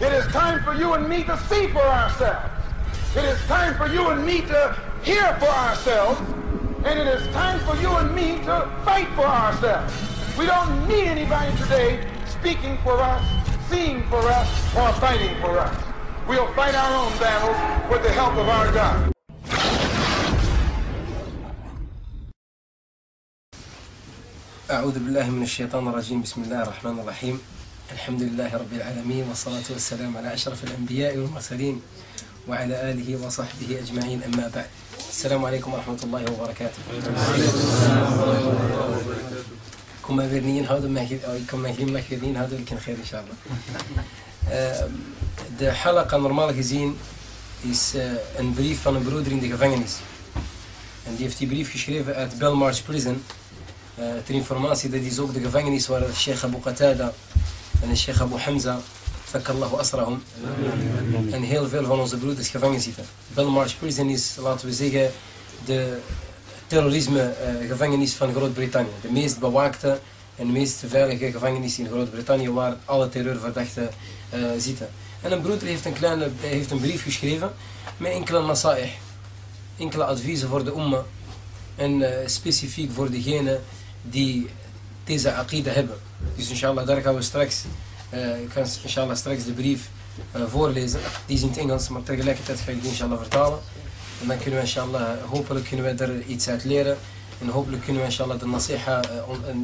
It is time for you and me to see for ourselves. It is time for you and me to hear for ourselves. And it is time for you and me to fight for ourselves. We don't need anybody today speaking for us, seeing for us, or fighting for us. We'll fight our own battles with the help of our God. أعوذ بالله من الشيطان الرجيم بسم الله الرحمن الرحيم الحمد لله رب العالمين والصلاة والسلام على أشرف الأنبياء والمرسلين وعلى آله وصحبه أجمعين أما بعد السلام عليكم ورحمة الله وبركاته كما بيرنين هذا ما هي أو كما هي ما كيرنين هذا يمكن خير إن شاء الله آه، ده حلقة نورمال جزين is een brief van een broeder in de gevangenis. En die heeft die brief geschreven uit Belmarsh Prison. Uh, ter informatie, dat is ook de gevangenis waar Sheikh Abu Qatada en Sheikh Abu Hamza, fakallahu asrahum, en heel veel van onze broeders gevangen zitten. Belmarsh Prison is, laten we zeggen, de terrorisme uh, gevangenis van Groot-Brittannië. De meest bewaakte en meest veilige gevangenis in Groot-Brittannië waar alle terreurverdachten uh, zitten. En een broeder heeft een, kleine, heeft een brief geschreven met enkele nasaih, enkele adviezen voor de umma en uh, specifiek voor degene die deze aqida hebben. Dus inshallah, daar gaan we straks, ga inshallah straks de brief uh, voorlezen. Die is in het Engels, maar tegelijkertijd ga ik die inshallah vertalen. En dan kunnen we inshallah, hopelijk kunnen we er iets uit leren. En hopelijk kunnen we inshallah de nasiha, uh,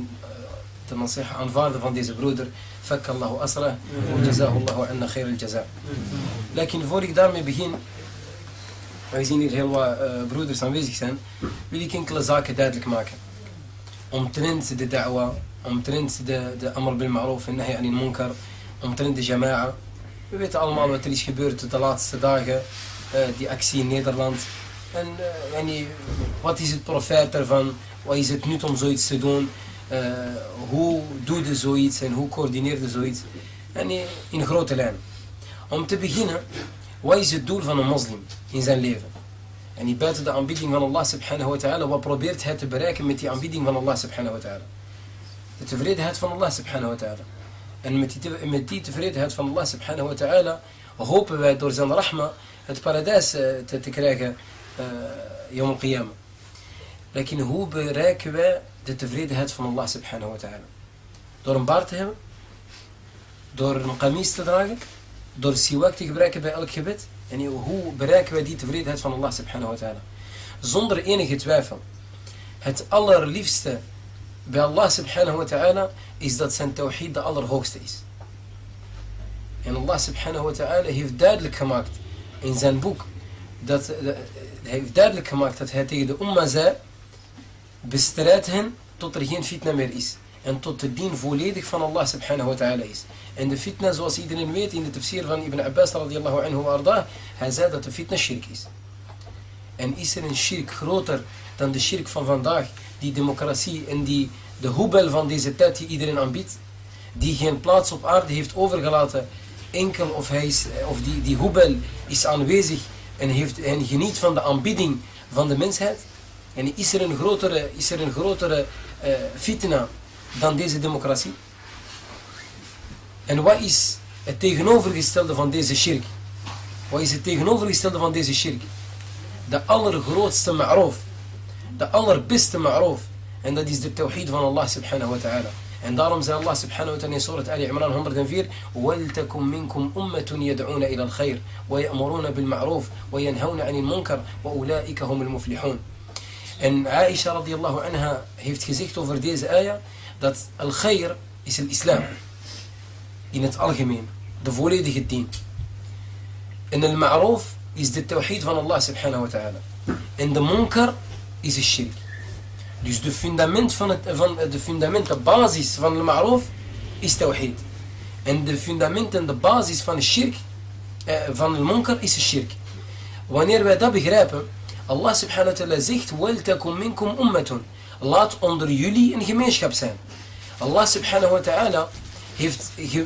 de nasiha aanvaarden van deze broeder. Fakkallahu asrah, wa jazahullahu anna khair al-jaza. Lekin voor ik daarmee begin, wij zien hier heel wat broeders aanwezig zijn, wil ik enkele zaken duidelijk maken. omtrent de da'wa, omtrent de, de amr bil ma'roof en nahi anil munkar, omtrent de jama'a. We weten allemaal wat er is gebeurd de laatste dagen, uh, die actie in Nederland. En uh, wat is het profijt ervan? Wat is het nut om zoiets te doen? Uh, hoe doe je zoiets en hoe coördineer je zoiets? En in grote lijn. Om te beginnen, wat is het doel van een moslim in zijn leven? En buiten de aanbieding van Allah subhanahu wa ta'ala, wat probeert hij te bereiken met die aanbieding van Allah subhanahu wa ta'ala? De tevredenheid van Allah subhanahu wa ta'ala. En met die, tevredenheid van Allah subhanahu wa ta'ala hopen wij door zijn rahma het paradijs uh, te, krijgen uh, yom al-qiyamah. Hoe bereiken wij de tevredenheid van Allah subhanahu wa ta'ala? Door een baard te hebben? Door een kamis te dragen? Door siwak te gebruiken bij elk gebed? En hoe bereiken wij die tevredenheid van Allah subhanahu wa ta'ala? Zonder enige twijfel. Het allerliefste bij Allah subhanahu wa ta'ala is dat zijn tawhid de allerhoogste is. En Allah subhanahu wa ta'ala heeft duidelijk gemaakt in zijn boek dat hij heeft duidelijk gemaakt dat hij tegen de umma zei bestrijd hen tot er geen fitna meer is. En tot de dien volledig van Allah subhanahu wa ta'ala is. En de fitna, zoals iedereen weet, in de tafsir van Ibn Abbas radiyallahu anhu arda, hij zei dat de fitna shirk is. En is er een shirk groter dan de shirk van vandaag, die democratie en die, de hoebel van deze tijd die iedereen aanbiedt, die geen plaats op aarde heeft overgelaten, enkel of, hij is, of die, die hoebel is aanwezig en, heeft, en geniet van de aanbieding van de mensheid. En is er een grotere, is er een grotere uh, fitna dan deze democratie? En wat is het tegenovergestelde van deze shirk? Wat is het tegenovergestelde van deze shirk? De allergrootste ma'roof. De allerbeste ma'roof. En dat is de tawhid van Allah subhanahu wa ta'ala. En daarom zei Allah subhanahu wa ta'ala in surat Ali Imran 104 وَلْتَكُمْ مِنْكُمْ أُمَّةٌ يَدْعُونَ إِلَى الْخَيْرِ وَيَأْمُرُونَ بِالْمَعْرُوفِ وَيَنْهَوْنَ عَنِ الْمُنْكَرِ وَأُولَٰئِكَ هُمُ الْمُفْلِحُونَ En Aisha radiyallahu anha heeft gezegd over deze ayah dat al-khair is al-islam. In het algemeen. De volledige dien. En al-ma'roof is de tawhid van Allah subhanahu wa ta'ala. En de munkar is shirk. Dus de fundament van het, van eh, de fundament, de basis van de ma'ruf is tawhid. En de fundamenten de basis van de shirk, eh, van de monker is de shirk. Wanneer wij dat begrijpen, Allah subhanahu wa ta'ala zegt, weltakum minkum ummatun. Laat onder jullie een gemeenschap zijn. Allah subhanahu wa ta'ala heeft eh,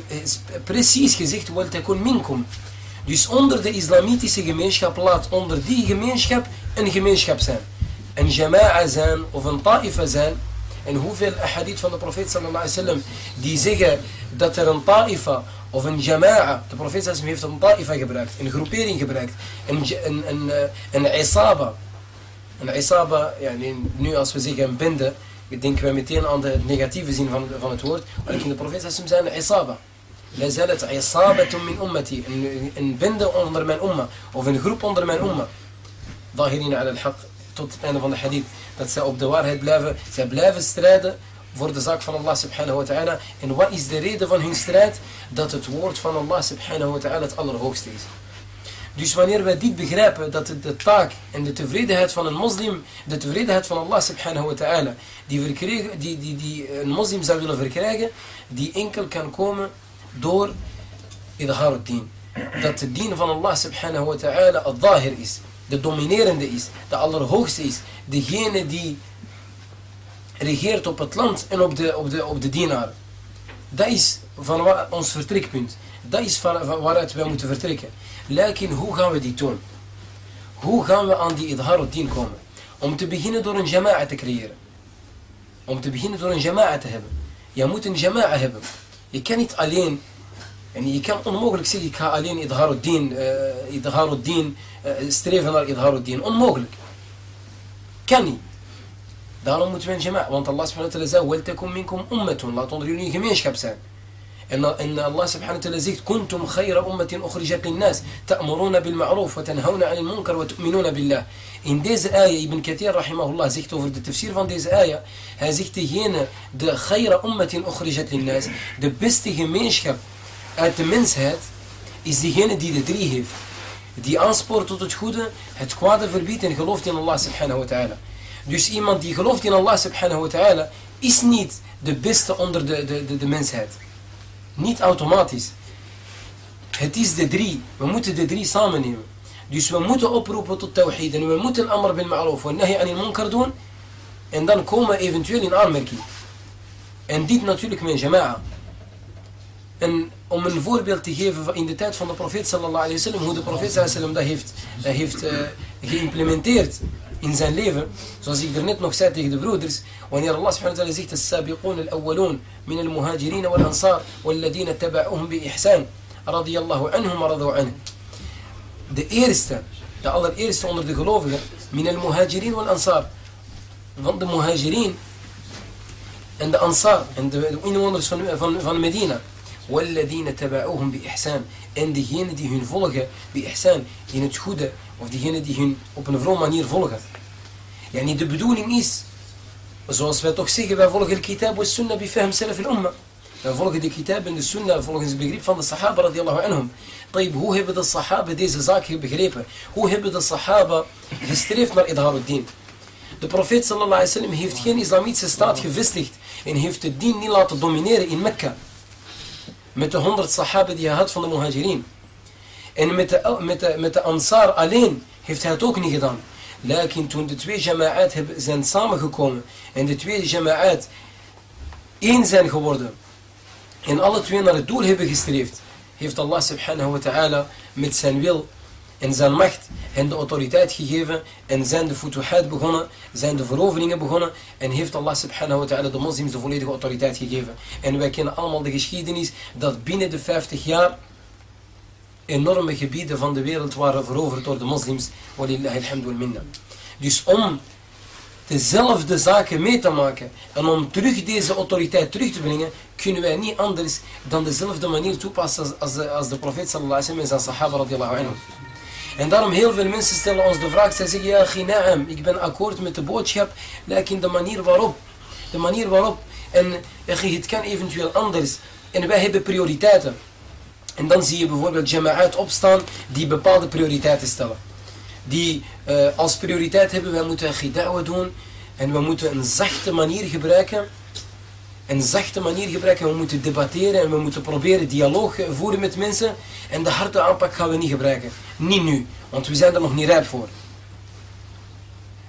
precies gezegd, weltakum minkum. Dus onder de islamitische gemeenschap laat onder die gemeenschap een gemeenschap zijn. Een jama'a zijn of een ta'ifa zijn. En hoeveel ahadith van de profeet sallallahu alaihi wasallam die zeggen dat er een ta'ifa of een jama'a. De profeet sallam heeft een ta'ifa gebruikt, een groepering gebruikt, een, een, een, eh, een isaba. Een isaba, ja, nu als we zeggen een bende, denken we meteen aan de negatieve zin van, van het woord. Maar in de profeet sallam zei een isaba. Isabatun min ummati. Een bende onder mijn umma. Of een groep onder mijn umma. Dahirina al-haq. Tot het einde van de hadith. Dat zij op de waarheid blijven. Zij blijven strijden voor de zaak van Allah subhanahu wa ta'ala. En wat is de reden van hun strijd? Dat het woord van Allah subhanahu wa ta'ala het allerhoogste is. Dus wanneer wij dit begrijpen, dat de taak en de tevredenheid van een moslim, de tevredenheid van Allah subhanahu wa ta'ala, die, die, die, die een moslim zou willen verkrijgen, die enkel kan komen door idhar din Dat de dien van Allah subhanahu wa ta'ala al-zahir is, de dominerende is, de allerhoogste is, degene die regeert op het land en op de, op de, op de dienaar. Dat is van ons vertrekpunt. Dat is van, waaruit wij moeten vertrekken. Lekin, hoe gaan we die doen? Hoe gaan we aan die idhar din komen? Om te beginnen door een jama'a te creëren. Om te beginnen door een jama'a te hebben. Je moet een jama'a hebben. Je kan niet alleen, يعني كان أنموغلك سيدي كالين إظهار الدين آه، إظهار الدين آه، ستريفنر إظهار الدين. أنموغلك كاني دارو متبين جماعة. وأنت الله سبحانه وتعالى زا ولتكن منكم أمة. لا تنظروني كميش كبسان إن إن الله سبحانه وتعالى زيد كنتم خير أمة أخرجت للناس. تأمرون بالمعروف وتنهون عن المنكر وتؤمنون بالله. إن ديز آية ابن كثير رحمه الله زيكتو over التفسير فان ديز آية. هذيك تهين د خير أمة أخرجت للناس. د بسته ميش كب uit de mensheid, is degene die de drie heeft. Die aanspoort tot het goede, het kwade verbiedt en gelooft in Allah subhanahu wa ta'ala. Dus iemand die gelooft in Allah subhanahu wa ta'ala, is niet de beste onder de, de, de, mensheid. Niet automatisch. Het is de drie. We moeten de drie samen nemen. Dus we moeten oproepen tot tawhid. En we moeten amr bil ma'roof en nahi anil munkar doen. En dan komen eventueel in aanmerking. En dit natuurlijk met jama'a. En om een voorbeeld te geven in de tijd van de profeet sallallahu alayhi wa sallam, hoe de profeet sallallahu alayhi wa sallam dat heeft, dat heeft uh, geïmplementeerd in zijn leven. Zoals ik er net nog zei tegen de broeders. Wanneer Allah subhanahu wa ta'ala zegt, السابقون الأولون من المهاجرين والأنصار والذين تبعوهم بإحسان رضي الله عنهم ورضوا عنه. De eerste, de allereerste onder de gelovigen, min al-muhajirin wal-ansar. Van de muhajirin en de ansar, en de inwoners van, van, van Medina. وَالَّذِينَ تَبَعُوهُمْ بِإِحْسَان En degene die hun volgen, بِإِحْسان, in het goede, of degene die hun op een vrome manier volgen. Ja, niet de bedoeling is, zoals wij toch zeggen, wij volgen de kitab wa sunnah bifahm salaf al-umma. Wij volgen de kitab en de sunnah volgens het begrip van de sahaba radiallahu anhum. طيب, hoe hebben de sahaba deze zaak begrepen? Hoe hebben de sahaba gestreefd naar idhar din De profeet sallallahu alaihi wasallam heeft geen islamitische staat gevestigd en heeft het dien niet laten domineren in Mekka. Met de honderd sahaba die hij had van de muhajirin. En met de, met de, met de ansar alleen heeft hij het ook niet gedaan. Lakin toen de twee jama'at zijn samengekomen en de twee jama'at één zijn geworden en alle twee naar het doel hebben gestreefd, heeft Allah subhanahu wa ta'ala met zijn wil en zijn macht hen de autoriteit gegeven en zijn de futuhat begonnen, zijn de veroveringen begonnen en heeft Allah subhanahu wa ta'ala de moslims de volledige autoriteit gegeven. En wij kennen allemaal de geschiedenis dat binnen de 50 jaar enorme gebieden van de wereld waren veroverd door de moslims. Walillahi alhamdu minna. Dus om dezelfde zaken mee te maken en om terug deze autoriteit terug te brengen, kunnen wij niet anders dan dezelfde manier toepassen als, als de profeet sallallahu alaihi wasallam en zijn sahaba radiallahu anhu. En daarom heel veel mensen stellen ons de vraag, zij zeggen, ja, gina'am, ik ben akkoord met de boodschap, in de manier waarop, de manier waarop, en het kan eventueel anders, en wij hebben prioriteiten. En dan zie je bijvoorbeeld jama'at opstaan die bepaalde prioriteiten stellen. Die uh, als prioriteit hebben, wij moeten gida'wa doen, en we moeten een zachte manier gebruiken, een zachte manier gebruiken, we moeten debatteren en we moeten proberen dialoog voeren met mensen, en de harde aanpak gaan we niet gebruiken. Niet nu, want we zijn er nog niet rijp voor.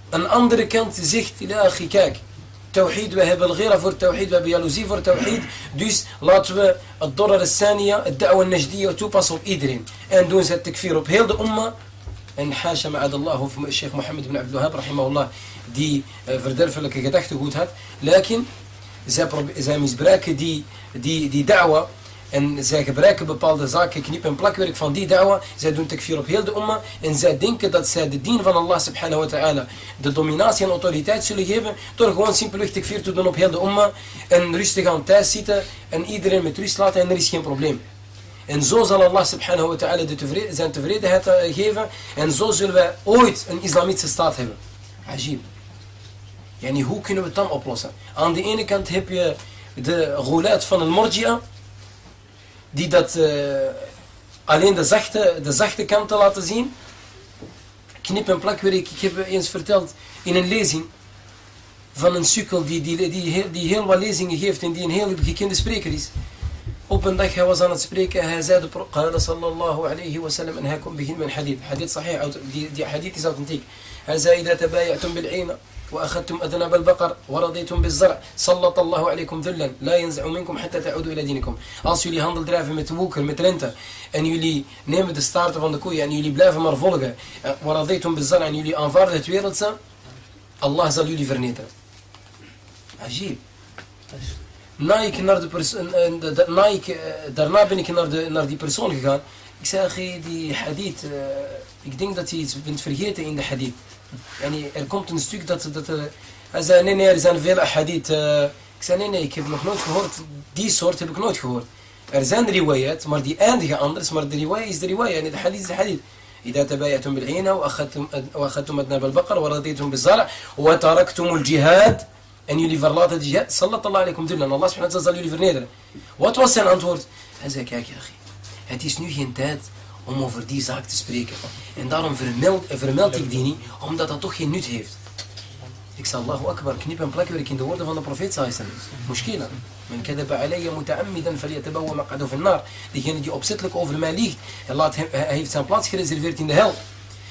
Een andere kant zegt, ja, kijk, tawhid, we hebben gira voor tawhid, we hebben jaloezie voor tawhid, dus laten we het dorar al-saniya, het da'wa al-najdiya toepassen op iedereen. En doen ze het takfir op heel de umma, en hasha ma'adallah, of Sheikh Mohammed ibn Abdul Wahab, rahimahullah, die uh, verderfelijke gedachtegoed had. Lakin, zij, zij misbruiken die, die, die da'wa En zij gebruiken bepaalde zaken, knip- en plakwerk van die da'wa. Zij doen takfir op heel de umma. En zij denken dat zij de dien van Allah subhanahu wa ta'ala de dominatie en autoriteit zullen geven. Door gewoon simpelweg takfir te doen op heel de umma. En rustig aan thuis zitten. En iedereen met rust laten en er is geen probleem. En zo zal Allah subhanahu wa ta'ala zijn tevredenheid eh, geven. En zo zullen wij ooit een islamitische staat hebben. Ajib. Yani, hoe kunnen we het dan oplossen? Aan de ene kant heb je de roulet van een morgia. Die dat uh, alleen de zachte, de zachte kanten laten zien. Knip- en plakwerk. Ik heb eens verteld in een lezing. Van een sukkel die, die, die, die heel wat lezingen geeft. En die een heel gekende spreker is. Op een dag hij was aan het spreken. Hij zei de profeet sallallahu alayhi wa sallam. En hij komt beginnen met een hadith. Hadith sahih. Die, die hadith is authentiek. Hij zei. إذا تبايعتم بالعين وأخذتم أذناب البقر ورضيتم بالزرع. سلط الله عليكم ذلا. لا ينزع منكم حتى تعودوا إلى دينكم. أص you handle drive with Walker أن Renta and you name the start of on the ورضيتم بالزرع أن you أنفارد the الله زال يولي فرنيتا عجيب نايك نار دي بيرسون نايك درنا بينك نار دي نار دي بيرسون كان أخي دي حديث يقدينغ ذات هيز بنت فرجيتا ان ذا حديث يعني الكونت نستيك دات دات هذا نيني ارزان فيل احاديث آه، كسانيني كيف مخنوت كهورت دي سورت بكنوت كهورت ارزان روايات مردي اندي اندرس مردي رواية إز رواية يعني الحديث الحديث إذا تبايعتم بالعينة وأخذتم وأخذتم أذناب البقر ورضيتم بالزرع وتركتم الجهاد أن يليفر لاطة الجهاد سلط الله عليكم دلنا الله سبحانه وتعالى يليفر نيدر. وتوسل أنتورت هذا يا أخي. هذه شنو هي انتات om over die zaak te spreken. En daarom vermeld, vermeld ik die niet, omdat dat toch geen nut heeft. Ik zal Allahu Akbar knip en plakwerk in de woorden van de profeet sallallahu Mushkila. Men kadaba alayya muta'ammidan. Diegene die opzettelijk over mij liegt, hij, laat hem, heeft zijn plaats gereserveerd in de hel.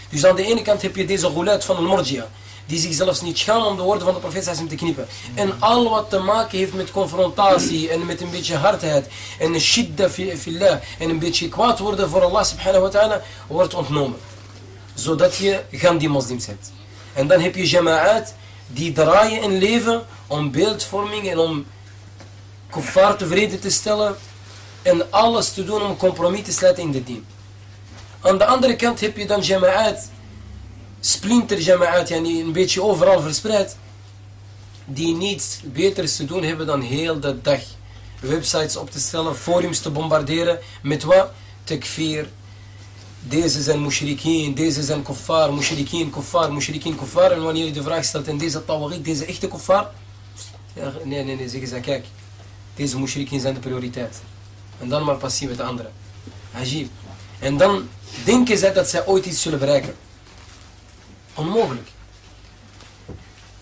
Dus aan de ene kant heb je deze guluit van een morgia die zich zelfs niet schamen om de woorden van de profeet te knippen. En al wat te maken heeft met confrontatie en met een beetje hardheid en shidda fillah en een beetje kwaad worden voor Allah subhanahu wa ta'ala wordt ontnomen. Zodat je die moslims hebt. En dan heb je jama'at die draaien in leven om beeldvorming en om kuffar tevreden te stellen en alles te doen om compromis te sluiten in de dien. Aan de andere kant heb je dan jama'at splinter jama'at, yani een beetje overal verspreid, die niets beters te doen hebben dan heel de dag websites op te stellen, forums te bombarderen, met wat? Tekfir, deze zijn mushrikeen, deze zijn kuffar, mushrikeen, kuffar, mushrikeen, kuffar. En wanneer je de vraag stelt, en deze tawagit, deze echte kuffar? Ja, nee, nee, nee, zeggen ze, kijk, deze mushrikeen zijn de prioriteit. En dan maar passie met de anderen. Ajib. En dan denken zij dat zij ooit iets zullen bereiken. Onmogelijk.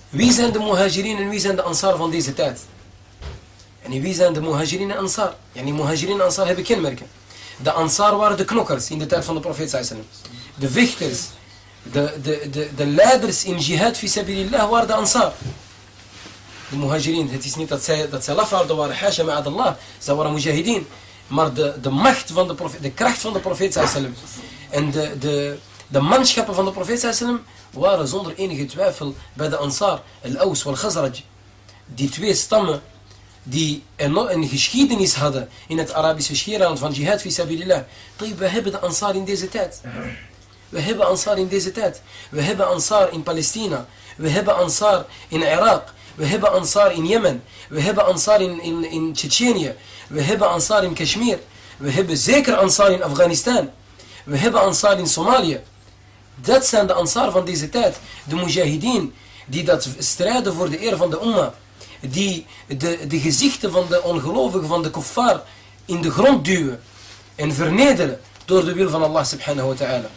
Wie zijn de muhajirin en wie zijn de ansar van deze tijd? En wie zijn de muhajirin en ansar? Yani muhajirin en ansar hebben kenmerken. De ansar waren de knokkers in de tijd van de profeet sallam. De vechters, de, de, de, de leiders in jihad fi sabilillah waren de ansar. De muhajirin, het is niet dat zij, dat zij lafaarden waren, hasha ma'ad Allah. Zij waren mujahideen. Maar de, de macht van de profeet, de kracht van de profeet sallam. En de, de, de manschappen van de profeet sallam waren zonder enige twijfel bij de Ansar, Al-Aus wal Khazraj. Die twee stammen die een geschiedenis hadden in het Arabische schiereiland van jihad fi sabilillah. We hebben de Ansar in deze tijd. We hebben Ansar in deze tijd. We hebben Ansar in Palestina. We hebben Ansar in Irak. We hebben Ansar in Jemen. We hebben Ansar in, in, in Tsjetsjenië. We hebben Ansar in Kashmir. We hebben zeker Ansar in Afghanistan. We hebben Ansar in Somalië. Dat zijn de ansar van deze tijd. De mujahideen die dat strijden voor de eer van de umma. Die de, de gezichten van de ongelovigen, van de kuffar, in de grond duwen. En vernederen door de wil van Allah subhanahu wa ta'ala.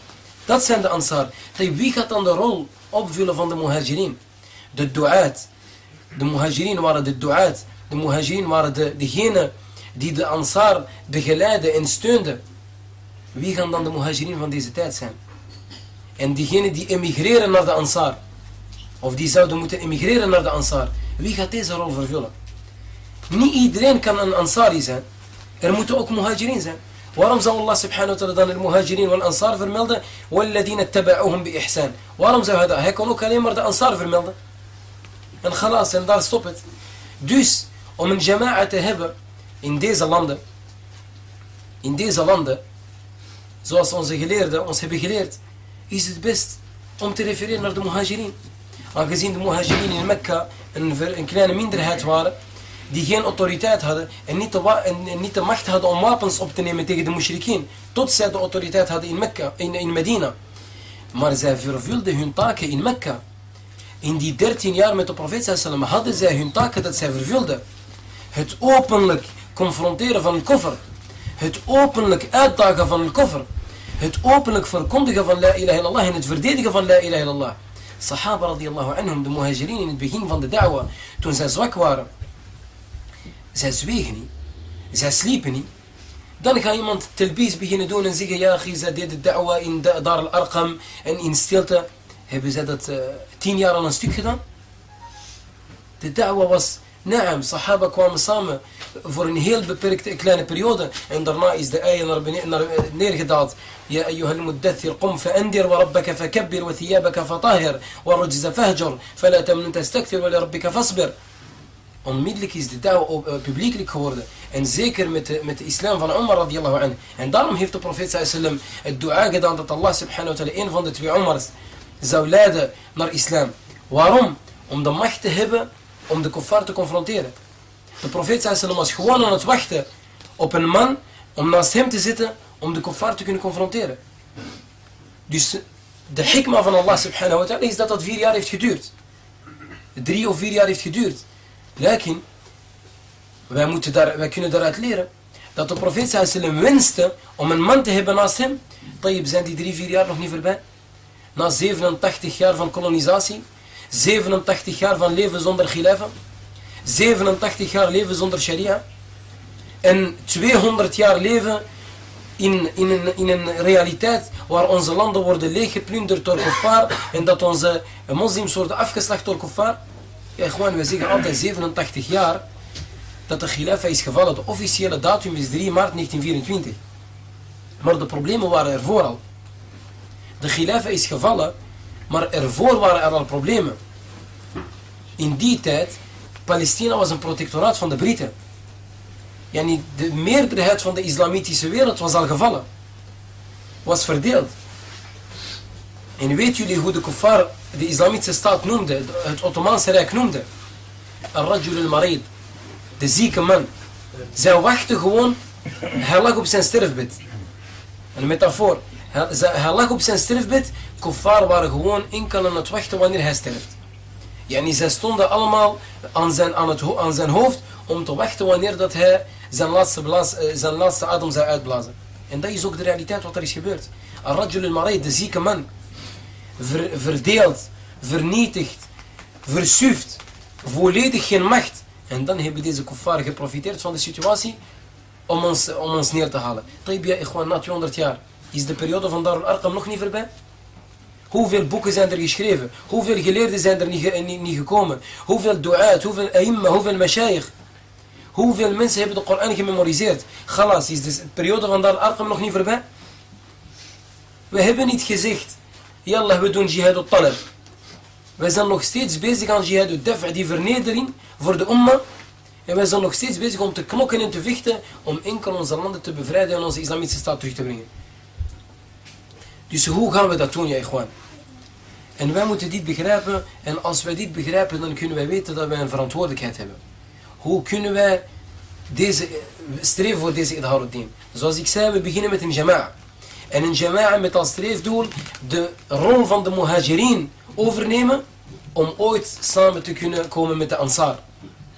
Dat zijn de ansar. Wie gaat dan de rol opvullen van de muhajirin? De du'aat. De muhajirin waren de du'aat. De muhajirin waren de, degene die de ansar begeleiden en steunden. Wie gaan dan de muhajirin van deze tijd zijn? En diegenen die emigreren naar de Ansar, of die zouden moeten emigreren naar de Ansar, wie gaat deze rol vervullen? Niet iedereen kan een Ansari zijn. Er moeten ook muhajirin zijn. Waarom zou Allah subhanahu wa ta'ala dan de muhajirin en ansar vermelden? وَالَّذِينَ اتَّبَعُهُمْ بِإِحْسَانٍ Waarom zou hij dat? Hij kan ook alleen maar de ansar vermelden. En galas, en daar stopt het. Dus, om een jama'a te hebben in deze landen, in deze landen, zoals onze geleerden ons hebben geleerd, is het best om te refereren naar de muhajirin. Aangezien de muhajirin in Mekka een, een kleine minderheid waren, die geen autoriteit hadden en niet, de macht hadden om wapens op te nemen tegen de mushrikeen. Tot zij de autoriteit hadden in, Mekka, in, in Medina. Maar zij vervulden hun taken in Mekka. In die 13 jaar met de profeet sallam hadden zij hun taken dat zij vervulden. Het openlijk confronteren van een koffer. Het openlijk uitdagen van een koffer. Het openlijk verkondigen van la ilaha illallah en het verdedigen van la ilaha illallah. Sahaba radiyallahu anhum, de muhajirin in het begin van de da'wa, toen zij zwak waren. Zij zwegen niet. Zij sliepen niet. Dan gaat iemand telbies beginnen doen en zeggen, ja, zij deden da'wa in Dar al-Arqam en in stilte. Hebben zij dat uh, tien jaar al een stuk gedaan? De da'wa was, naam, sahaba kwamen samen voor een heel beperkte kleine periode. En daarna is de ayah naar beneden eh, neergedaald. Ja, ayyuhal muddathir, qum fa'andir wa rabbaka fakabbir wa thiyabaka fatahir wa rujza fahjar fala tamnun tastakthir wa li rabbika fasbir. Onmiddellijk is de da'wa eh, publiekelijk geworden. En zeker met de, met de islam van Omar radiyallahu anhu. En daarom heeft de profeet sallam het dua gedaan dat Allah subhanahu wa ta'ala een van de twee omars zou leiden naar islam. Waarom? Om de macht te hebben om de kuffar te confronteren. De profeet sallam was gewoon aan het wachten op een man om naast hem te zitten om de kuffar te kunnen confronteren. Dus de hikma van Allah subhanahu wa ta'ala is dat dat vier jaar heeft geduurd. Drie of vier jaar heeft geduurd. Lekin, wij, moeten daar, wij kunnen daaruit leren dat de profeet wenste om een man te hebben naast hem. Tayyip zijn die drie, vier jaar nog niet voorbij. Na 87 jaar van kolonisatie, 87 jaar van leven zonder khilafa, 87 jaar leven zonder sharia en 200 jaar leven in, in, een, in een realiteit waar onze landen worden leeggeplunderd door kuffar en dat onze moslims worden afgeslacht door kuffar. Ja, gewoon, we zeggen altijd 87 jaar dat de khilafa is gevallen. De officiële datum is 3 maart 1924. Maar de problemen waren ervoor al. De khilafa is gevallen, maar ervoor waren er al problemen. In die tijd, Palestina was een protectoraat van de Britten. De meerderheid van de islamitische wereld was al gevallen. Was verdeeld. En weet jullie hoe de kuffar de islamitische staat noemde, het Ottomaanse Rijk noemde? Al-Rajul al-Marid. De zieke man. Zij wachten gewoon, hij lag op zijn sterfbed. Een metafoor. Hij, hij lag op zijn sterfbed, kuffar waren gewoon enkel aan het wachten wanneer hij sterft. Yani zij stonden allemaal aan zijn, aan, het, aan zijn hoofd om te wachten wanneer dat hij zijn laatste, blaas, eh, zijn laatste adem zou uitblazen. En dat is ook de realiteit wat er is gebeurd. Al-Rajul al-Marid, de zieke man ver, verdeeld, vernietigd, versuft, volledig geen macht. En dan hebben deze kuffar geprofiteerd van de situatie om ons, om ons neer te halen. Taib ja, gewoon na 200 jaar is de periode van Darul Arqam nog niet voorbij. Hoeveel boeken zijn er geschreven? Hoeveel geleerden zijn er niet, niet, gekomen? Hoeveel du'aat, hoeveel aimma, hoeveel mashayikh? Hoeveel mensen hebben de Koran gememoriseerd? Galas, is de periode van Darul Arqam nog niet voorbij? We hebben niet gezegd Yallah, we doen jihad op talab. Wij zijn nog steeds bezig aan jihad def, die vernedering voor de umma. En wij zijn nog steeds bezig om te knokken en te vechten om enkel onze landen te bevrijden en onze islamitische staat terug te brengen. Dus hoe gaan we dat doen, ja, gewoon? En wij moeten dit begrijpen. En als wij dit begrijpen, dan kunnen wij weten dat wij een verantwoordelijkheid hebben. Hoe kunnen wij deze, streven voor deze idharuddin? Zoals ik zei, we beginnen met een jama'a. En een jama'a met als streefdoel de rol van de muhajirin overnemen om ooit samen te kunnen komen met de ansar.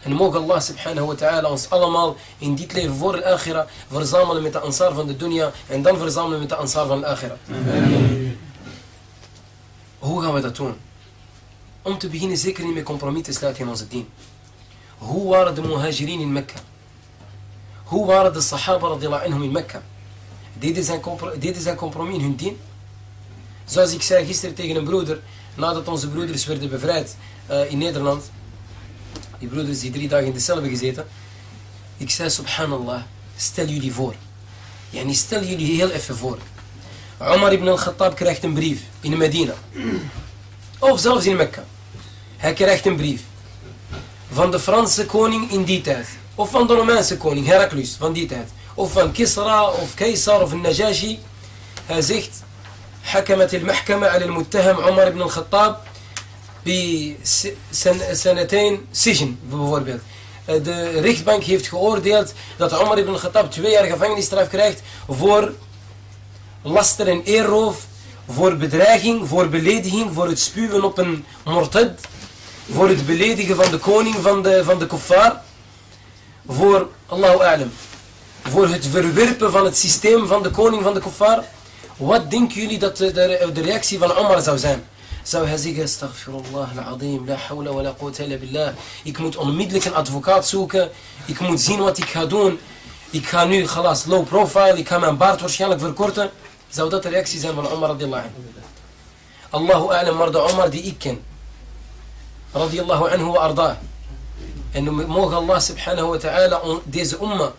En mogen Allah subhanahu wa ta'ala ons allemaal in dit leven voor de akhira verzamelen met de ansar van de dunya en dan verzamelen met de ansar van de akhira. Hoe gaan we dat doen? Om te beginnen zeker niet met compromis te sluiten in onze dien. Hoe waren de muhajirin in Mekka? Hoe waren de sahaba radiallahu anhum in Mekka? Deden deden zijn compromis in hun dien. Zoals ik zei gisteren tegen een broeder, nadat onze broeders werden bevrijd uh, in Nederland. Die broeders die drie dagen in de cel hebben gezeten. Ik zei, subhanallah, stel jullie voor. Yani stel jullie heel even voor. Omar ibn al-Khattab krijgt een brief in Medina. Of zelfs in Mekka. Hij krijgt een brief. Van de Franse koning in die tijd. Of van de Romeinse koning, Heraclus, van die tijd of van Kisra of Keisar of Najashi. Hij zegt, حكمت المحكمة على المتهم عمر بن الخطاب بسنتين سجن bijvoorbeeld. De rechtbank heeft geoordeeld dat Omar ibn Khattab twee jaar gevangenisstraf krijgt voor laster en eerroof, voor bedreiging, voor belediging, voor het spuwen op een mortad, voor het beledigen van de koning van de, van de kuffar, voor, Allahu a'lam, voor het verwerpen van het systeem van de koning van de kuffar. Wat denken jullie dat de, de, reactie van Omar zou zijn? Zou hij zeggen, astaghfirullah al-azim, la hawla wa la quwwata illa billah. Ik moet onmiddellijk een advocaat zoeken. Ik moet zien wat ik ga doen. Ik ga nu, galas, low profile. Ik ga mijn baard waarschijnlijk verkorten. Zou dat de reactie zijn van Omar radiallahu? Allahu a'lam, maar de Omar die ik ken. Radiallahu anhu wa arda. En mogen Allah subhanahu wa ta'ala deze umma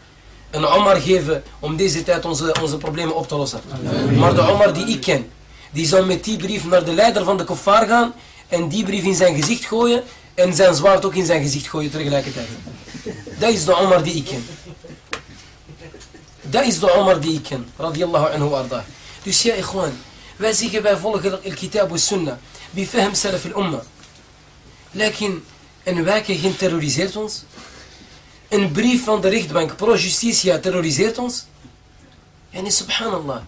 een Omar geven om deze tijd onze, onze problemen op te lossen. Maar de Omar die ik ken, die zou met die brief naar de leider van de kuffar gaan en die brief in zijn gezicht gooien en zijn zwaard ook in zijn gezicht gooien tegelijkertijd. Dat is de Omar die ik ken. Dat is de Omar die ik ken. Radiallahu anhu arda. Dus ja, ikhwan, wij zeggen wij volgen de kitab en sunnah. بفهم سلف الأمة لكن een wijkagent terroriseert ons. Een brief van de rechtbank pro justitia terroriseert ons. En subhanallah.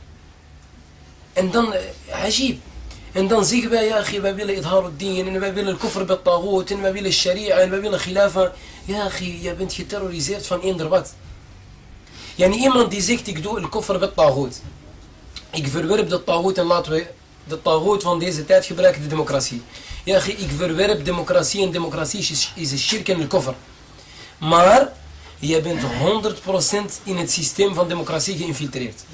En dan, uh, ajib. En dan zeggen wij, ja, wij willen idhar din en wij willen koffer met tagoot en wij willen sharia en wij willen khilafa. Ja, jij bent geterroriseerd van eender wat. Yani iemand die zegt, ik doe koffer met tagoot. Ik verwerp de tagoot en laten we de tagoot van deze tijd gebruiken, de democratie. Ja, ik verwerp democratie en democratie is, een shirk en een koffer. Maar, je bent 100% in het systeem van democratie geïnfiltreerd.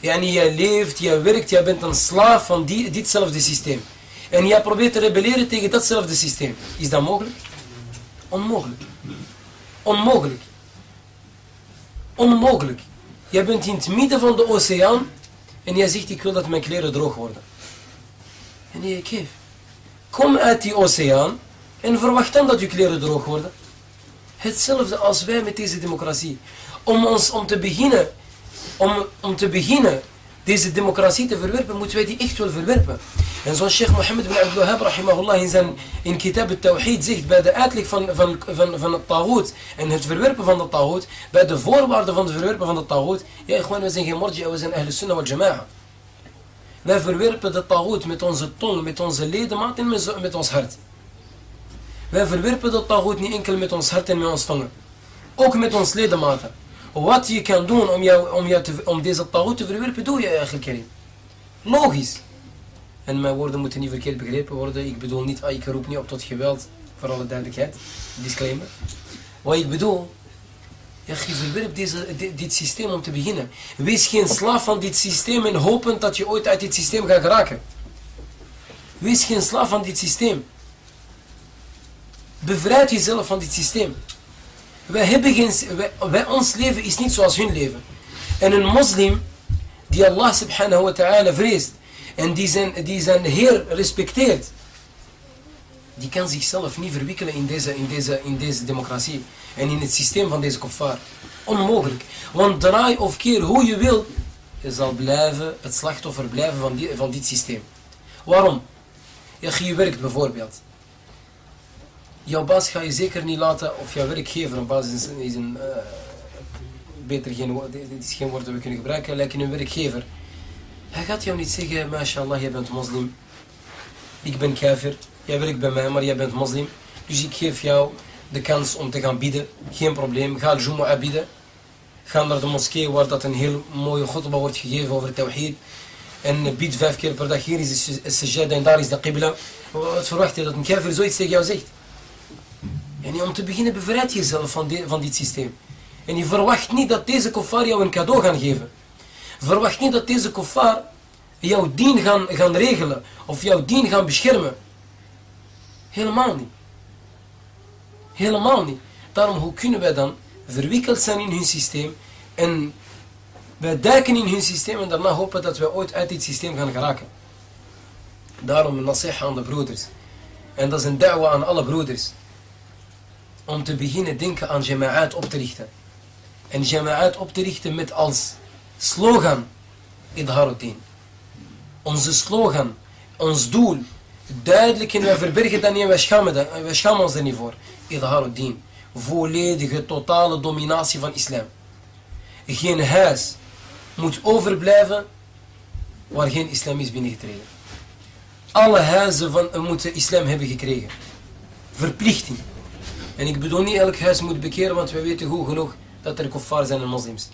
Yani jij leeft, jij werkt, jij bent een slaaf van ditzelfde systeem. En jij probeert te rebelleren tegen datzelfde systeem. Is dat mogelijk? Onmogelijk. Onmogelijk. Onmogelijk. Jij bent in het midden van de oceaan en jij zegt ik wil dat mijn kleren droog worden. En je geeft. Kom uit die oceaan en verwacht dan dat je kleren droog worden. Hetzelfde als wij met deze democratie. Om ons om te beginnen om, om te beginnen deze democratie te verwerpen, moeten wij die echt wel verwerpen. En zoals Sheikh Mohammed bin Abdul Wahab rahimahullah in zijn in Kitab al-Tawhid zegt, bij de uitleg van, van, van, van het tagoot en het verwerpen van de tagoot, bij de voorwaarden van het verwerpen van de tagoot, ja, gewoon, we zijn geen morji, we zijn ahle sunnah wal jama'a. Wij verwerpen de tagoot met onze tong, met onze ledemaat en met, met ons hart. Wij verwerpen de tagoot niet enkel met ons hart en met ons tongen. Ook met ons ledematen. Wat je kan doen om, jou, om, jou te, om deze tagoot te verwerpen, doe je eigenlijk Karim. Logisch. En mijn woorden moeten niet verkeerd begrepen worden. Ik bedoel niet, ah, ik roep niet op tot geweld, voor alle duidelijkheid. Disclaimer. Wat ik bedoel, je verwerpt deze, dit, systeem om te beginnen. Wees geen slaaf van dit systeem en hopen dat je ooit uit dit systeem gaat geraken. Wees geen slaaf van dit systeem. Bevrijd jezelf van dit systeem. Wij wij, ons leven is niet zoals hun leven. En een moslim die Allah subhanahu wa ta'ala vreest en die zijn, die zijn Heer respecteert, die kan zichzelf niet verwikkelen in deze, in, deze, in deze democratie en in het systeem van deze kofar. Onmogelijk. Want draai of keer hoe je wil, je zal blijven het slachtoffer blijven van, die, van dit systeem. Waarom? Je werkt bijvoorbeeld jouw baas ga je zeker niet laten, of jouw werkgever, een baas is, een, uh, beter geen, dit is geen woord dat we kunnen gebruiken, lijkt een werkgever. Hij gaat jou niet zeggen, mashallah, jij bent moslim. Ik ben kafir, jij werkt bij mij, maar jij bent moslim. Dus ik geef jou de kans om te gaan bidden. Geen probleem, ga al-Jumu'ah bidden. Ga naar de moskee waar dat een heel mooie khutbah wordt gegeven over tawhid. En bid vijf keer per dag. Hier is de sajada en daar is de qibla. Wat verwacht je dat een kafir zoiets tegen jou zegt? En om te beginnen bevrijd jezelf van, van dit systeem. En je verwacht niet dat deze kofar jou een cadeau gaan geven. Verwacht niet dat deze kofar jouw dien gaan, gaan regelen. Of jouw dien gaan beschermen. Helemaal niet. Helemaal niet. Daarom, hoe kunnen wij dan verwikkeld zijn in hun systeem en wij duiken in hun systeem en daarna hopen dat wij ooit uit dit systeem gaan geraken. Daarom een nasiha aan de broeders. En dat is een da'wa aan alle broeders om te beginnen denken aan jama'at op te richten. en jama'at op te richten met als slogan Idharuddin. Onze slogan, ons doel, duidelijk en wij verbergen dat niet wij schamen, wij schamen ons er niet voor. Idharuddin. Volledige, totale dominatie van islam. Geen huis moet overblijven waar geen islam is binnengetreden. Alle huizen van, moeten islam hebben gekregen. Verplichting. En ik bedoel niet elk huis moet bekeren, want wij weten goed genoeg dat er kuffar zijn en moslims.